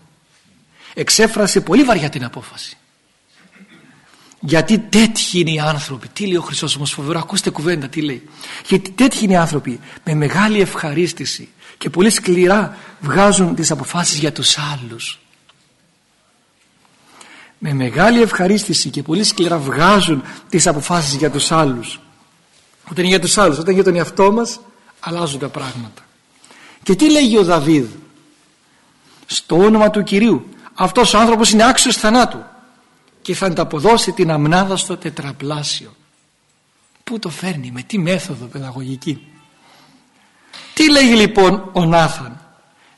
εξέφρασε πολύ βαριά την απόφαση. Γιατί τέτοιοι είναι οι άνθρωποι τι λέει ο Χριστός όμως φοβερό ακούστε κουβέντα τι λέει. Γιατί τέτοιοι είναι οι άνθρωποι με μεγάλη ευχαρίστηση και πολύ σκληρά βγάζουν τις αποφάσεις για τους άλλους. Με μεγάλη ευχαρίστηση και πολύ σκληρά βγάζουν τις αποφάσεις για τους άλλους. Όταν είναι για τους άλλους όταν για τον εαυτό μας αλλάζουν τα πράγματα. Και τι λέγει ο Δαβίδ; Στο όνομα του Κυρίου αυτός ο άνθρωπος είναι άξιος θανάτου και θα ανταποδώσει την αμνάδα στο τετραπλάσιο. Πού το φέρνει με τι μέθοδο παιδαγωγική. Τι λέγει λοιπόν ο Νάθαν.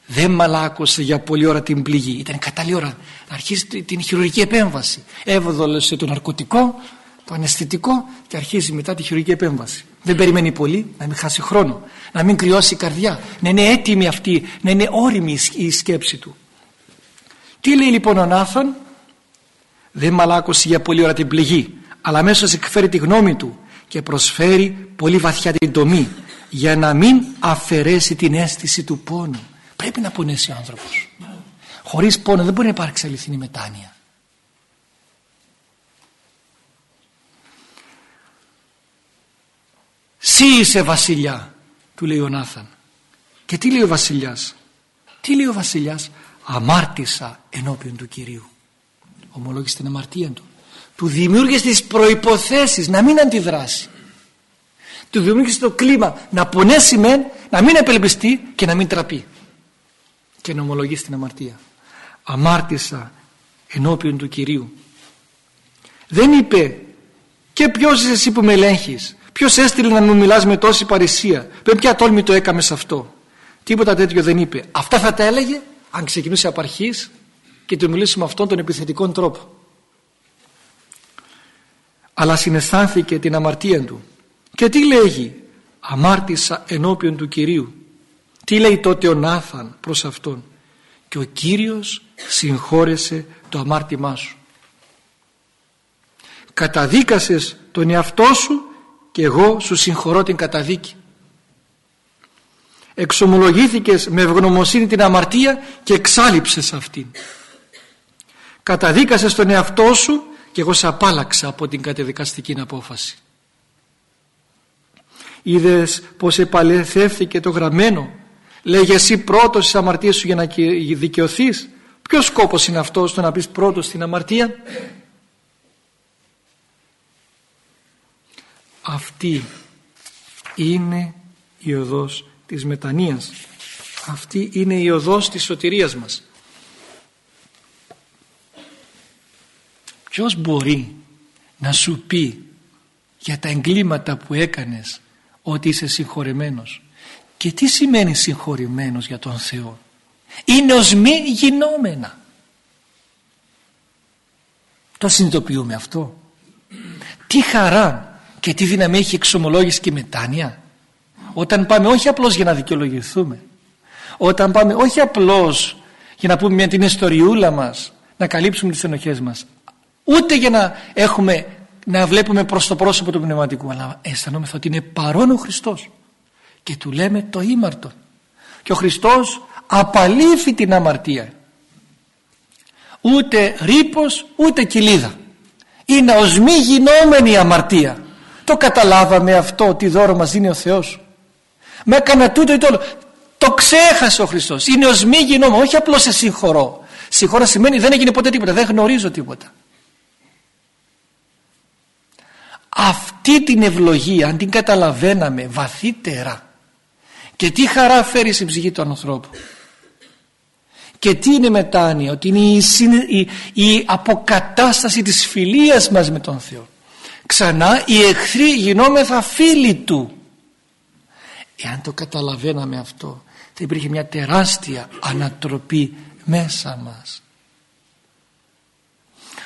Δεν μαλάκωσε για πολλή ώρα την πληγή. Ήταν κατάλληλη ώρα. Να αρχίσει την χειρουργική επέμβαση. Έβδολεσε το ναρκωτικό το αναισθητικό και αρχίζει μετά τη χειρουργική επέμβαση. Δεν περιμένει πολύ να μην χάσει χρόνο να μην κρυώσει η καρδιά να είναι έτοιμη αυτή να είναι όρημη η σκέψη του τι λέει λοιπόν ο δεν μαλάκωσε για πολλή ώρα την πληγή αλλά αμέσως εκφέρει τη γνώμη του και προσφέρει πολύ βαθιά την τομή για να μην αφαιρέσει την αίσθηση του πόνου. Πρέπει να πονέσει ο άνθρωπος. Χωρίς πόνο δεν μπορεί να υπάρξει αληθινή μετάνοια. Σύ είσαι βασιλιά του λέει ο Νάθαν. Και τι λέει ο βασιλιάς; Τι λέει ο βασιλιάς; Αμάρτησα ενώπιον του Κυρίου. Ομολόγησε την αμαρτία του. Του δημιούργησε τις προϋποθέσεις να μην αντιδράσει. Του δημιούργησε το κλίμα να πονέσει μεν, να μην επελπιστεί και να μην τραπεί. Και να ομολογήσει την αμαρτία. Αμάρτησα ενώπιον του Κυρίου. Δεν είπε και ποιος είσαι εσύ που με ελέγχεις; Ποιος έστειλε να μου μιλάς με τόση παρησία; Με ποια τόλμη το έκαμες σε αυτό. Τίποτα τέτοιο δεν είπε. Αυτά θα τα έλεγε αν ξεκινούσε από αρχής και του μιλήσει με αυτόν τον επιθετικό τρόπο. Αλλά συναισθάνθηκε την αμαρτία του. Και τι λέγει; Αμάρτησα ενώπιον του Κυρίου. Τι λέει τότε ο Νάθαν προς αυτόν; Και ο Κύριος συγχώρεσε το αμάρτημά σου. Καταδίκασες τον εαυτό σου και εγώ σου συγχωρώ την καταδίκη. Εξομολογήθηκες με ευγνωμοσύνη την αμαρτία και εξάλληψες αυτήν. Καταδίκασες τον εαυτό σου και εγώ σε απάλαξα από την κατεδικαστική απόφαση. Είδες πως επαληθεύθηκε το γραμμένο. Λέγε εσύ πρώτος στις αμαρτίες σου για να δικαιωθείς. Ποιος σκόπος είναι αυτός το να πεις πρώτος στην αμαρτία; Αυτή είναι η οδός της μετανοίας. Αυτή είναι η οδός της σωτηρίας μας. Ποιος μπορεί να σου πει για τα εγκλήματα που έκανες ότι είσαι συγχωρεμένος; Και τι σημαίνει συγχωρημένος για τον Θεό; Είναι ως μη γινόμενα. Το συνειδητοποιούμε αυτό. Τι χαρά και τι δύναμη έχει εξομολόγηση και μετάνοια. Όταν πάμε όχι απλώς για να δικαιολογηθούμε. Όταν πάμε όχι απλώς για να πούμε μια την ιστοριούλα μας, να καλύψουμε τις ενοχές μας. Ούτε για να έχουμε να βλέπουμε προς το πρόσωπο του πνευματικού αλλά αισθανόμεθα ότι είναι παρόν ο Χριστός και του λέμε το ήμαρτο και ο Χριστός απαλήφει την αμαρτία ούτε ρήπος ούτε κοιλίδα είναι ως μη γινόμενη αμαρτία το καταλάβαμε αυτό τι δώρο μας δίνει ο Θεός με έκανα τούτο ή το άλλο. Το ξέχασε ο Χριστός. Είναι ως μη γινόμενο. Όχι απλώς σε συγχωρώ. Συγχωρώ σημαίνει δεν έγινε ποτέ τίποτα. Δεν γνωρίζω τίποτα. Αυτή την ευλογία αν την καταλαβαίναμε βαθύτερα και τι χαρά φέρει στην ψυχή του ανθρώπου. Και τι είναι μετάνοια ότι είναι η, η, η αποκατάσταση της φιλίας μας με τον Θεό. Ξανά οι εχθροί γινόμεθα φίλοι του εάν το καταλαβαίναμε αυτό θα υπήρχε μια τεράστια ανατροπή μέσα μας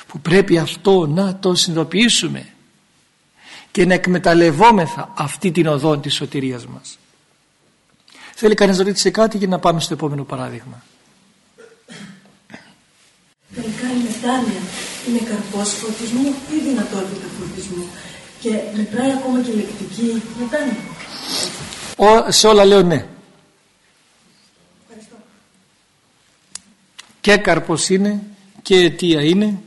που πρέπει αυτό να το συνειδητοποιήσουμε και να εκμεταλλευόμεθα αυτή την οδό της σωτηρίας μας. Θέλει κανείς να ρωτήσει κάτι για να πάμε στο επόμενο παράδειγμα. Τελικά η μετάνοια είναι καρπός φωτισμού ή δυνατότητα φωτισμού. Και μετράει ακόμα και λεκτική μετάνοια. Ο, σε όλα λέω ναι. Ευχαριστώ. Και καρπός είναι και αιτία είναι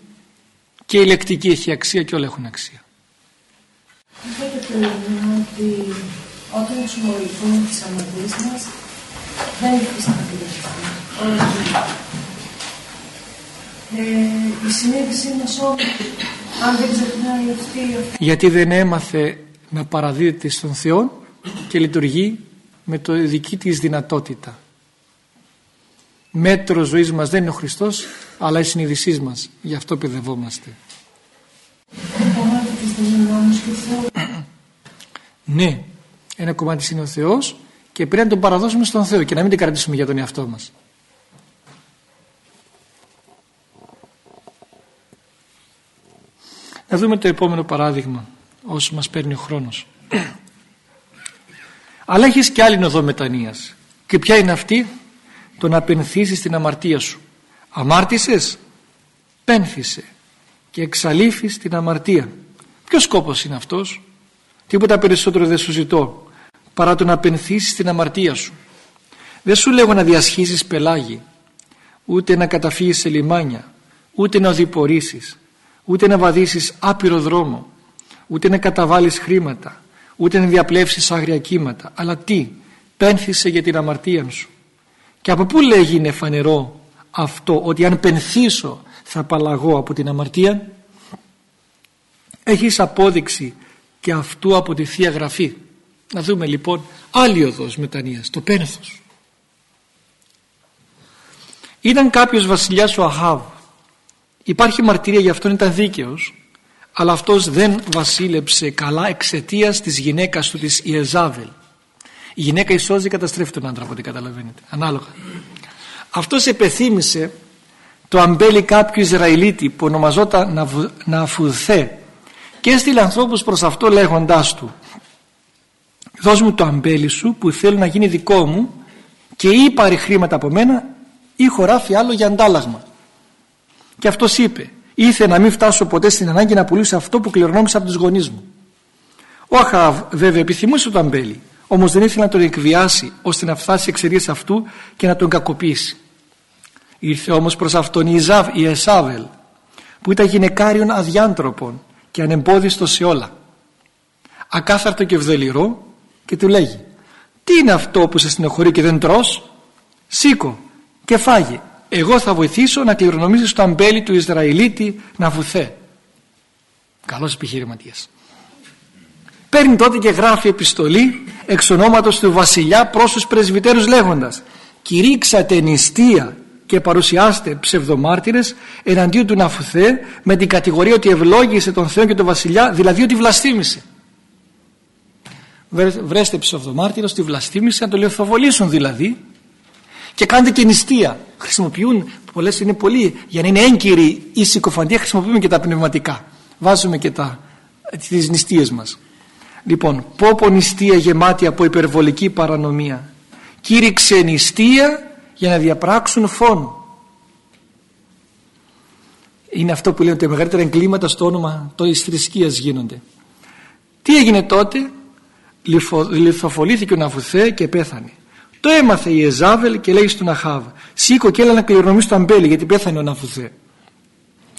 και η λεκτική έχει αξία και όλα έχουν αξία. Είπατε πριν ότι όταν εξομολογηθούμε τις αμαρτίες μας δεν έχει σαν να ε, η συνείδησή μας όμως, αν δεν ξεχνάει αυτή, Γιατί δεν έμαθε να παραδίδεται στον Θεό και λειτουργεί με το δική της δυνατότητα. Μέτρο ζωής μας δεν είναι ο Χριστός, αλλά η συνείδησή μας. Γι' αυτό παιδευόμαστε. Ναι, ένα κομμάτι είναι ο Θεός και πρέπει να τον παραδώσουμε στον Θεό και να μην την κρατήσουμε για τον εαυτό μας. Να δούμε το επόμενο παράδειγμα όσο μας παίρνει ο χρόνος. Αλλά έχεις και άλλη οδό μετανοίας. Και ποια είναι αυτή; Το να πενθήσεις την αμαρτία σου. Αμάρτησες; Πένθησε και εξαλείφεις την αμαρτία. Ποιος σκόπος είναι αυτός; τίποτα περισσότερο δεν σου ζητώ παρά το να πενθήσεις την αμαρτία σου δεν σου λέγω να διασχίσεις πελάγι ούτε να καταφύγεις σε λιμάνια ούτε να οδηπορήσεις ούτε να βαδίσεις άπειρο δρόμο ούτε να καταβάλεις χρήματα ούτε να διαπλέψεις άγρια κύματα. Αλλά τι πένθησε για την αμαρτία σου. Και από πού λέγει είναι φανερό αυτό ότι αν πενθήσω θα απαλλαγώ από την αμαρτία; Έχεις απόδειξη και αυτού από τη Θεία Γραφή. Να δούμε λοιπόν άλλη οδός μετανοίας το πένθος. Ήταν κάποιος βασιλιάς ο Αχάβ. Υπάρχει μαρτυρία για αυτόν ήταν δίκαιος αλλά αυτός δεν βασίλεψε καλά εξαιτίας της γυναίκας του της Ιεζάβελ. Η γυναίκα ισόζει καταστρέφει τον άντρα από ό,τι καταλαβαίνετε. Ανάλογα. Αυτός επεθύμησε το αμπέλι κάποιου Ισραηλίτη που ονομαζόταν Ναφουδθέ και έστειλε ανθρώπους προς αυτό λέγοντάς του δώσ' μου το αμπέλι σου που θέλω να γίνει δικό μου και ή πάρει χρήματα από μένα ή χωράφει άλλο για αντάλλαγμα και αυτός είπε ήθελε να μην φτάσω ποτέ στην ανάγκη να πουλήσω αυτό που κληρονόμησα από τους γονείς μου. Ο Αχάβ βέβαια επιθυμούσε το αμπέλι όμως δεν ήθελε να τον εκβιάσει ώστε να φτάσει εξαιρίες αυτού και να τον κακοποιήσει. Ήρθε όμως προς αυτόν η, Ιζάβ, η Εσάβελ που ήταν γυναικάριον αδιάντροπον και ανεμπόδιστος σε όλα. Ακάθαρτο και ευδελιρό και του λέγει τι είναι αυτό που σε στενοχωρεί και δεν τρως; Σήκω και φάγε εγώ θα βοηθήσω να κληρονομήσεις το αμπέλι του Ισραηλίτη να βουθέ καλός επιχειρηματίας. Παίρνει τότε και γράφει επιστολή εξ ονόματος του βασιλιά προς τους πρεσβυτέρους λέγοντας κηρύξατε νηστεία και παρουσιάστε ψευδομάρτυρες εναντίον του Ναφουθέ με την κατηγορία ότι ευλόγησε τον Θεό και τον βασιλιά δηλαδή ότι βλαστήμησε βρέστε ψευδομάρτυρες ότι βλαστήμησε να το λιωθοβολήσουν δηλαδή και κάντε και νηστεία. Χρησιμοποιούν πολλές είναι πολλοί για να είναι έγκυρη η συκοφαντία χρησιμοποιούμε και τα πνευματικά. Βάζουμε και τα, τις νηστείες μας. Λοιπόν πόπο νηστεία γεμάτη από υπερβολική παρανομία. Κήρυξε νηστεία για να διαπράξουν φόνο είναι αυτό που λένε ότι τα μεγαλύτερα εγκλήματα στο όνομα της θρησκείας γίνονται. Τι έγινε τότε; Λιθοφολήθηκε ο Ναβουθέ και πέθανε το έμαθε η Εζάβελ και λέει στον Αχάβ σήκω και έλα να κληρονομήσει το αμπέλι γιατί πέθανε ο Ναβουθέ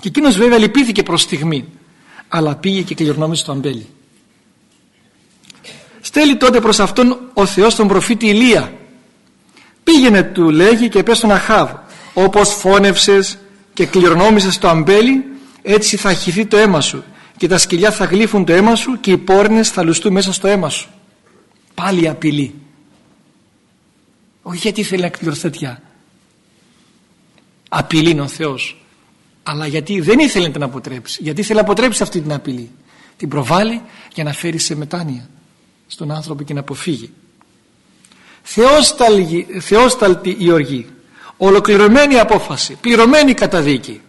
και εκείνος βέβαια λυπήθηκε προς στιγμή αλλά πήγε και κληρονόμησε το αμπέλι στέλνει τότε προς αυτόν ο Θεός τον προφήτη Ηλία. Πήγαινε του λέγει και πες στον Αχάβ όπως φώνευσες και κληρονόμησες το αμπέλι έτσι θα χυθεί το αίμα σου και τα σκυλιά θα γλύφουν το αίμα σου και οι πόρνες θα λουστούν μέσα στο αίμα σου πάλι απειλή όχι γιατί θέλει να κληρώσει τέτοια. Απειλή είναι ο Θεός. Αλλά γιατί δεν ήθελε να την αποτρέψει. Γιατί ήθελε να αποτρέψει αυτή την απειλή. Την προβάλλει για να φέρει σε μετάνοια στον άνθρωπο και να αποφύγει. Θεόσταλτη η οργή. Ολοκληρωμένη απόφαση. Πληρωμένη καταδίκη.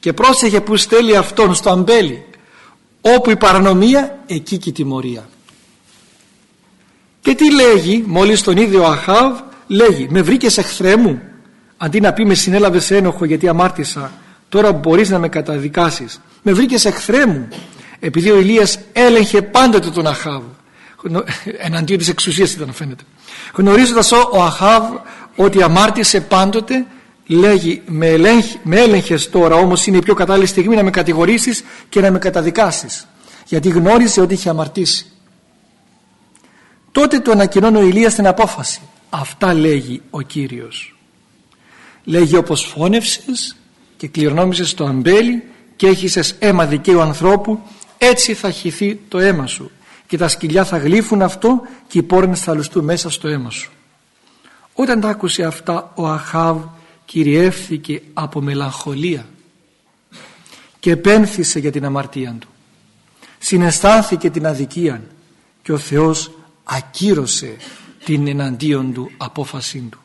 Και πρόσεχε που στέλνει αυτόν στο αμπέλι όπου η παρανομία εκεί και η τιμωρία και τι λέγει μόλις τον ίδιο Αχάβ λέγει με βρήκες εχθρέ μου αντί να πει με συνέλαβες ένοχο γιατί αμάρτησα τώρα μπορείς να με καταδικάσεις με βρήκες εχθρέ μου επειδή ο Ηλίας έλεγχε πάντοτε τον Αχάβ εναντίον της εξουσίας ήταν φαίνεται. Γνωρίζοντας ο Αχάβ ότι αμάρτησε πάντοτε λέγει με, έλεγχ, με έλεγχες τώρα όμως είναι η πιο κατάλληλη στιγμή να με κατηγορήσεις και να με καταδικάσεις γιατί γνώριζε ότι είχε αμαρτήσει τότε του ανακοινώνει ο Ηλίας την απόφαση. Αυτά λέγει ο Κύριος. Λέγει όπως φώνευσες και κληρονόμησες το αμπέλι και έχεις αίμα δικαίου ανθρώπου έτσι θα χυθεί το αίμα σου και τα σκυλιά θα γλύφουν αυτό και οι πόρνες θα λουστούν μέσα στο αίμα σου όταν τα άκουσε αυτά ο Αχάβ κυριεύθηκε από μελαγχολία και πένθησε για την αμαρτία του. Συναισθάνθηκε την αδικία και ο Θεός ακύρωσε την εναντίον του απόφασή του.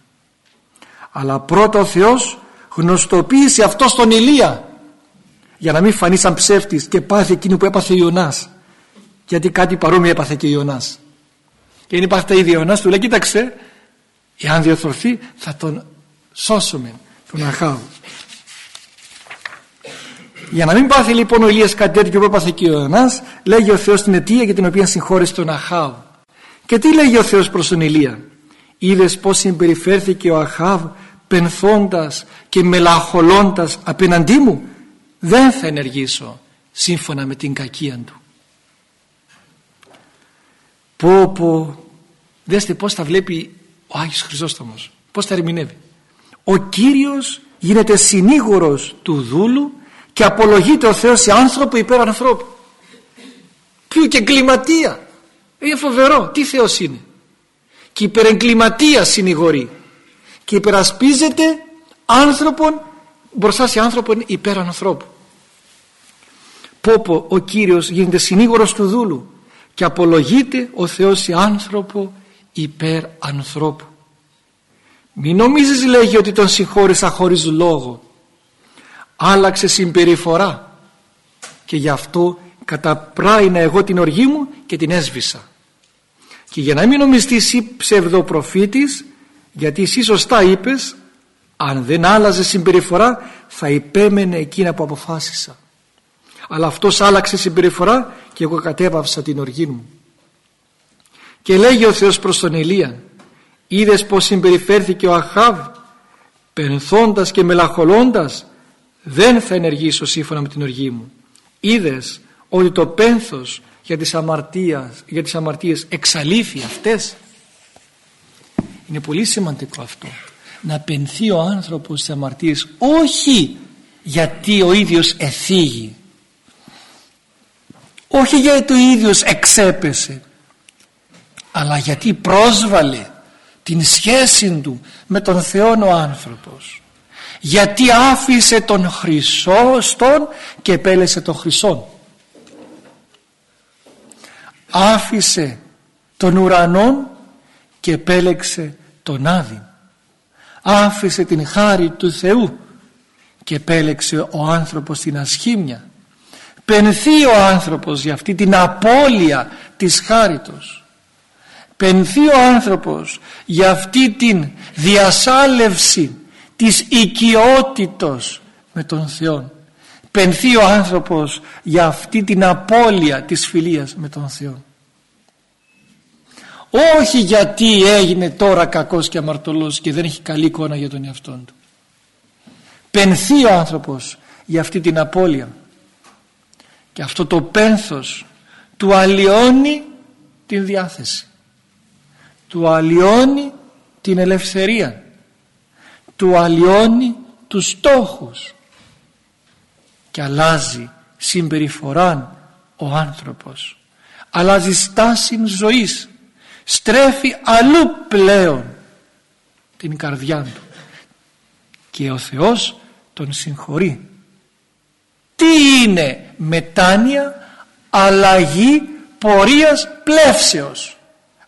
Αλλά πρώτα ο Θεός γνωστοποίησε αυτό στον Ηλία για να μην φανεί σαν ψεύτης και πάθει εκείνο που έπαθε ο Ιωνάς. Γιατί κάτι παρόμοιο έπαθε και ο Ιωνάς. Και είναι υπάρχει τα ίδια ο Ιωνάς του λέει κοίταξε εάν διορθωθεί θα τον σώσουμε τον Αχάου Για να μην πάθει λοιπόν ο Ηλίας κάτι τέτοιο που έπαθε και ο Ιωνάς λέγει ο Θεός την αιτία για την οποία συγχώρησε τον Αχάβ. Και τι λέγει ο Θεός προς τον Ηλία; Είδες πως συμπεριφέρθηκε ο Αχάβ πενθώντας και μελαγχολώντας απέναντί μου; Δεν θα ενεργήσω σύμφωνα με την κακία του. Πω πω δέστε πως τα βλέπει ο Άγιος Χρυσόστομος πως τα ερμηνεύει ο Κύριος γίνεται συνήγορος του δούλου και απολογείται ο Θεός σε άνθρωπο υπέρ ανθρώπου ποιο και εγκληματία είναι φοβερό. Τι Θεός είναι. Και υπερεγκληματία συνηγορεί. Και υπερασπίζεται άνθρωπον μπροστά σε άνθρωπον υπέρ ανθρώπου. Πω πω ο Κύριος γίνεται συνήγορος του δούλου και απολογείται ο Θεός σε άνθρωπο υπέρ ανθρώπου. Μην νομίζεις λέγει ότι τον συγχώρησα χωρίς λόγο. Άλλαξε συμπεριφορά. Και γι' αυτό καταπράινα εγώ την οργή μου και την έσβησα και για να μην νομιστείς εσύ ψευδοπροφήτης γιατί εσύ σωστά είπες αν δεν άλλαζε συμπεριφορά θα υπέμενε εκείνα που αποφάσισα. Αλλά αυτός άλλαξε συμπεριφορά και εγώ κατέβαυσα την οργή μου. Και λέγει ο Θεός προς τον Ηλία είδες πως συμπεριφέρθηκε ο Αχάβ πενθώντας και μελαχολώντας δεν θα ενεργήσω σύμφωνα με την οργή μου. Είδες ότι το πένθος για τις, αμαρτίες, για τις αμαρτίες εξαλείφει αυτές. Είναι πολύ σημαντικό αυτό. Να πενθεί ο άνθρωπος στις αμαρτίες όχι γιατί ο ίδιος εθίγει όχι γιατί ο ίδιος εξέπεσε αλλά γιατί πρόσβαλε την σχέση του με τον Θεό ο άνθρωπος. Γιατί άφησε τον Χριστόν και επέλεσε τον Χρυσόν άφησε τον ουρανό και επέλεξε τον Άδη. Άφησε την χάρη του Θεού και επέλεξε ο άνθρωπος την ασχήμια. Πενθεί ο άνθρωπος για αυτή την απώλεια της χάριτος. Πενθεί ο άνθρωπος για αυτή την διασάλευση της οικειότητος με τον Θεό πενθεί ο άνθρωπος για αυτή την απώλεια της φιλίας με τον Θεό. Όχι γιατί έγινε τώρα κακός και αμαρτωλός και δεν έχει καλή εικόνα για τον εαυτό του. Πενθεί ο άνθρωπος για αυτή την απώλεια. Και αυτό το πένθος του αλλοιώνει την διάθεση. Του αλλοιώνει την ελευθερία. Του αλλοιώνει τους στόχους και αλλάζει συμπεριφορά ο άνθρωπος. Αλλάζει στάση ζωής. Στρέφει αλλού πλέον την καρδιά του. Και ο Θεός τον συγχωρεί. Τι είναι μετάνοια αλλαγή πορείας πλεύσεως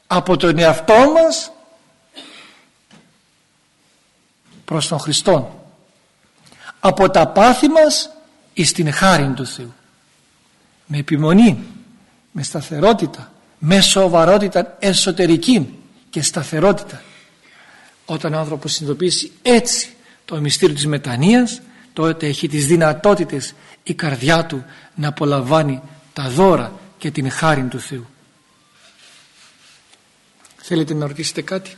από τον εαυτό μας προς τον Χριστό από τα πάθη μας εις την χάρη του Θεού. Με επιμονή με σταθερότητα με σοβαρότητα εσωτερική και σταθερότητα. Όταν ο άνθρωπος συνειδητοποιήσει έτσι το μυστήριο της μετανοίας τότε έχει τις δυνατότητες η καρδιά του να απολαμβάνει τα δώρα και την χάρη του Θεού. Θέλετε να ρωτήσετε κάτι;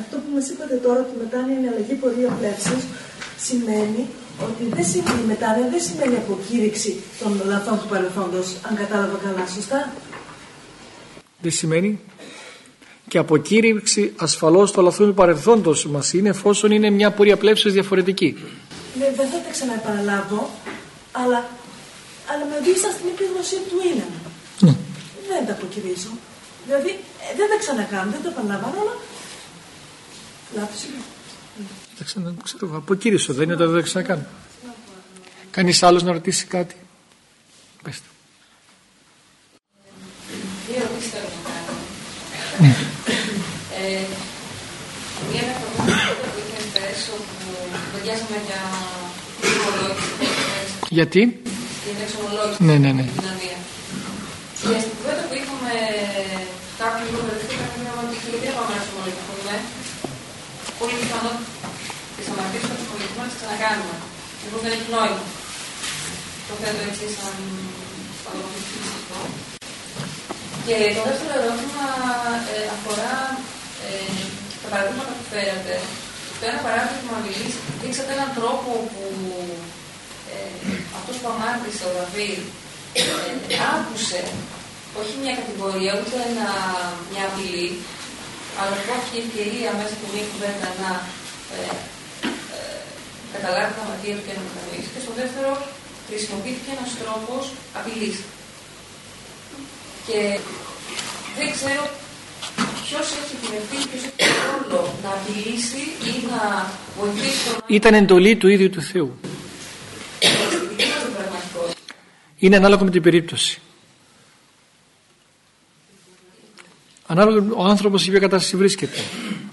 Αυτό που μας είπατε τώρα ότι η μετάνοια είναι αλλαγή πορεία πλεύσης σημαίνει ότι δεν σημαίνει, η μετάνοια δεν σημαίνει αποκήρυξη των λαθών του παρελθόντος αν κατάλαβα καλά, σωστά; Δεν σημαίνει και αποκήρυξη ασφαλώς των λαθών του παρελθόντος μας είναι εφόσον είναι μια πορεία πλεύσης διαφορετική. Ναι, δεν θα τα ξαναεπαναλάβω, αλλά, αλλά με οδήγησαν στην επίγνωσή του είναι. Ναι. Δεν τα αποκηρύσω. Δηλαδή, ε, δεν τα ξανακάνω, δεν τα επαναλαμβάνω, αλλά λάθος είναι. Δεν ξέρω, ξέρω αποκήρυσω, δεν είναι το δεν τα ξανακάνω. Κανείς άλλος να ρωτήσει κάτι. Πες το. Δύο ερωτήσεις θέλω να κάνω. Ναι. Ε, Μία είναι αυτό που είχε χθες όπου κουβεντιάσαμε για εξομολόγηση. Γιατί. Για την εξομολόγηση Ναι, ναι, ναι. στην Ινδία. Και στην κουβέντα που είχαμε κάποιοι λίγο μπερδευτήκαμε και είπαμε ότι γιατί δεν πάμε να εξομολογηθούμε. Πολύ πιθανό τις αμαρτίες που εξομολογηθούμε μπορούμε να τι ξανακάνουμε. Λοιπόν, δεν έχει νόημα. Το θέτω έτσι σαν αυτό. Και το δεύτερο ερώτημα ε, αφορά ε, τα παραδείγματα που φέρατε. Το ένα παράδειγμα δείξατε έναν τρόπο που ε, αυτός που αμάρτησε ο Δαβίδ ε, άκουσε όχι μια κατηγορία, ούτε ένα, μια απειλή, αλλά υπάρχει ευκαιρία μέσα από μια κουβέντα να ε, ε, καταλάβει τα ματία του και να μετανοήσει. Και στο δεύτερο, χρησιμοποιήθηκε ένας τρόπος απειλής. Και δεν ξέρω ποιος έχει την ευθύνη, ποιος έχει τον ρόλο να απειλήσει ή να βοηθήσει τον Ήταν εντολή του ίδιου του Θεού. Είναι ανάλογο με την περίπτωση. Ανάλογα ο άνθρωπος σε ποια κατάσταση βρίσκεται.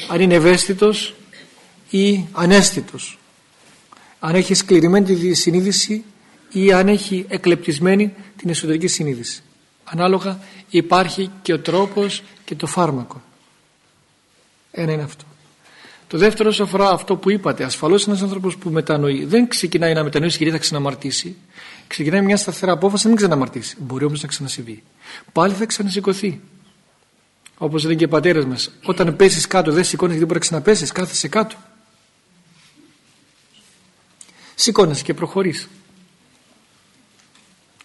Αν είναι ευαίσθητος ή ανέστητος. Αν έχει σκληρημένη τη συνείδηση ή αν έχει εκλεπτισμένη την εσωτερική συνείδηση. Ανάλογα υπάρχει και ο τρόπος και το φάρμακο. Ένα είναι αυτό. Το δεύτερο όσο αφορά αυτό που είπατε, ασφαλώς ένας άνθρωπος που μετανοεί δεν ξεκινάει να μετανοήσει γιατί θα ξαναμαρτήσει. Ξεκινάει μια σταθερά απόφαση να μην ξαναμαρτήσει. Μπορεί όμως να ξανασυμβεί. Πάλι θα ξανασηκωθεί. Όπως λένε και οι πατέρες μας. Όταν πέσεις κάτω δεν σηκώνεις γιατί μπορείς να ξαναπέσεις. Κάθεσαι κάτω. Σηκώνεσαι και προχωρείς.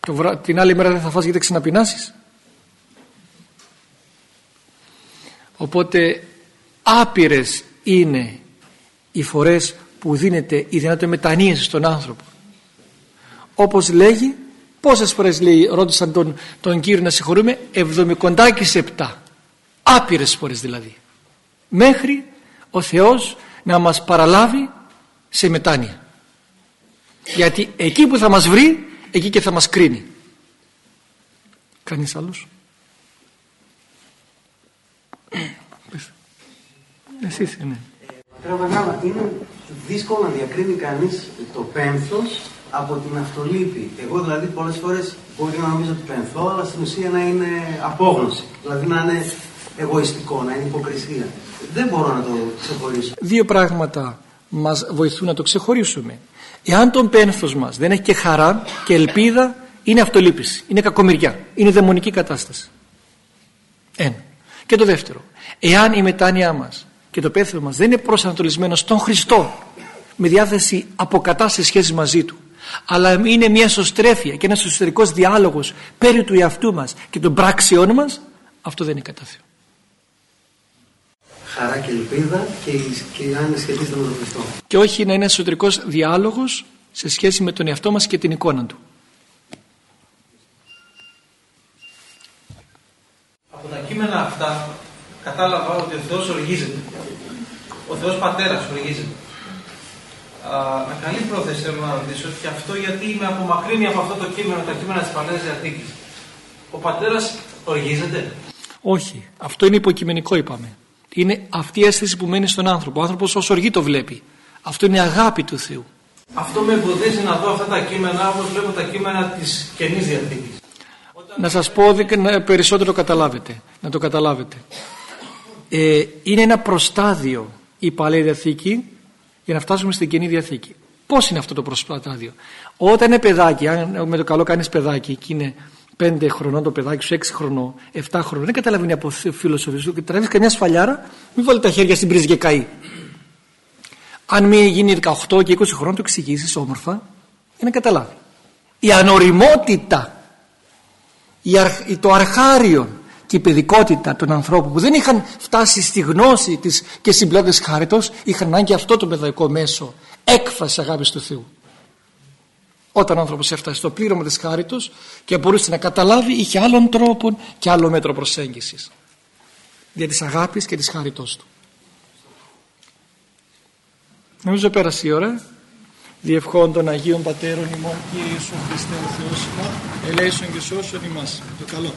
Το Την άλλη μέρα δεν θα φας γιατί θα ξαναπεινάσεις. Οπότε άπειρες είναι οι φορές που δίνεται η δυνατότητα μετανοίαση στον άνθρωπο. Όπως λέγει, πόσες φορές λέει, ρώτησαν τον, τον Κύριο να συγχωρούμε, εβδομικοντάκι σε επτά. Άπειρες φορές δηλαδή. Μέχρι ο Θεός να μας παραλάβει σε μετάνοια. Γιατί εκεί που θα μας βρει, εκεί και θα μας κρίνει. Κανείς άλλος; Εσύ ναι. είναι δύσκολο να διακρίνει κανείς το πένθος από την αυτολύπη. Εγώ δηλαδή πολλές φορές μπορεί να νομίζω ότι πενθώ, αλλά στην ουσία να είναι απόγνωση. Δηλαδή να είναι εγωιστικό, να είναι υποκρισία. Δεν μπορώ να το ξεχωρίσω. Δύο πράγματα μας βοηθούν να το ξεχωρίσουμε. Εάν το πένθος μας δεν έχει και χαρά και ελπίδα, είναι αυτολύπηση, είναι κακομοιριά, είναι δαιμονική κατάσταση. Ένα. Και το δεύτερο, εάν η μετάνοιά μας και το πέθαιο μας δεν είναι προσανατολισμένο στον Χριστό με διάθεση αποκατάστασης σχέσης μαζί Του αλλά είναι μια σωστρέφεια και ένας εσωτερικός διάλογος περί του εαυτού μας και των πράξεών μας αυτό δεν είναι κατά Θεό. Χαρά και ελπίδα και, και αν σχετίζεται με τον Χριστό. Και όχι να είναι εσωτερικός διάλογος σε σχέση με τον εαυτό μας και την εικόνα του. Από τα κείμενα αυτά κατάλαβα ότι ο Θεός οργίζεται. Ο Θεός Πατέρας οργίζεται. Α, με καλή πρόθεση θέλω να ρωτήσω και αυτό γιατί με απομακρύνει από αυτό το κείμενο, τα κείμενα της Παλαιάς Διαθήκης. Ο Πατέρας οργίζεται; Όχι. Αυτό είναι υποκειμενικό είπαμε. Είναι αυτή η αίσθηση που μένει στον άνθρωπο. Ο άνθρωπος όσο οργή το βλέπει. Αυτό είναι αγάπη του Θεού. Αυτό με εμποδίζει να δω αυτά τα κείμενα όπως βλέπω τα κείμενα της Καινής Διαθήκης. Να σας πω περισσότερο καταλάβετε. Να το καταλάβετε ε, είναι ένα προστάδιο η Παλαιά Διαθήκη για να φτάσουμε στην Καινή Διαθήκη. Πώς είναι αυτό το προστάδιο; Όταν είναι παιδάκι, αν με το καλό κάνεις παιδάκι και είναι 5 χρονών το παιδάκι σου, 6 χρονών, 7 χρονών, δεν καταλαβαίνει από φιλοσοφία σου και τραβείς καμιά σφαλιάρα, μην βάλει τα χέρια στην πρίζη και καεί. Αν μην γίνει 18 και 20 χρόνων, το εξηγήσεις όμορφα για να καταλάβει. Η ανοριμότητα, το αρχάριο και η παιδικότητα των ανθρώπων που δεν είχαν φτάσει στη γνώση της και συμπλέοντες χάριτος είχαν ανάγκη αυτό το παιδαϊκό μέσο έκφρασης αγάπης του Θεού. Όταν ο άνθρωπος έφτασε στο πλήρωμα της χάριτος και μπορούσε να καταλάβει είχε άλλον τρόπο και άλλο μέτρο προσέγγισης για της αγάπης και της χάριτός του. Νομίζω πέρασε η ώρα. Διευχών των Αγίων Πατέρων ημών Κύριε Ιησού Χριστέ ο Θεός ημών ελέησον και σώσον ημάς. Το καλό.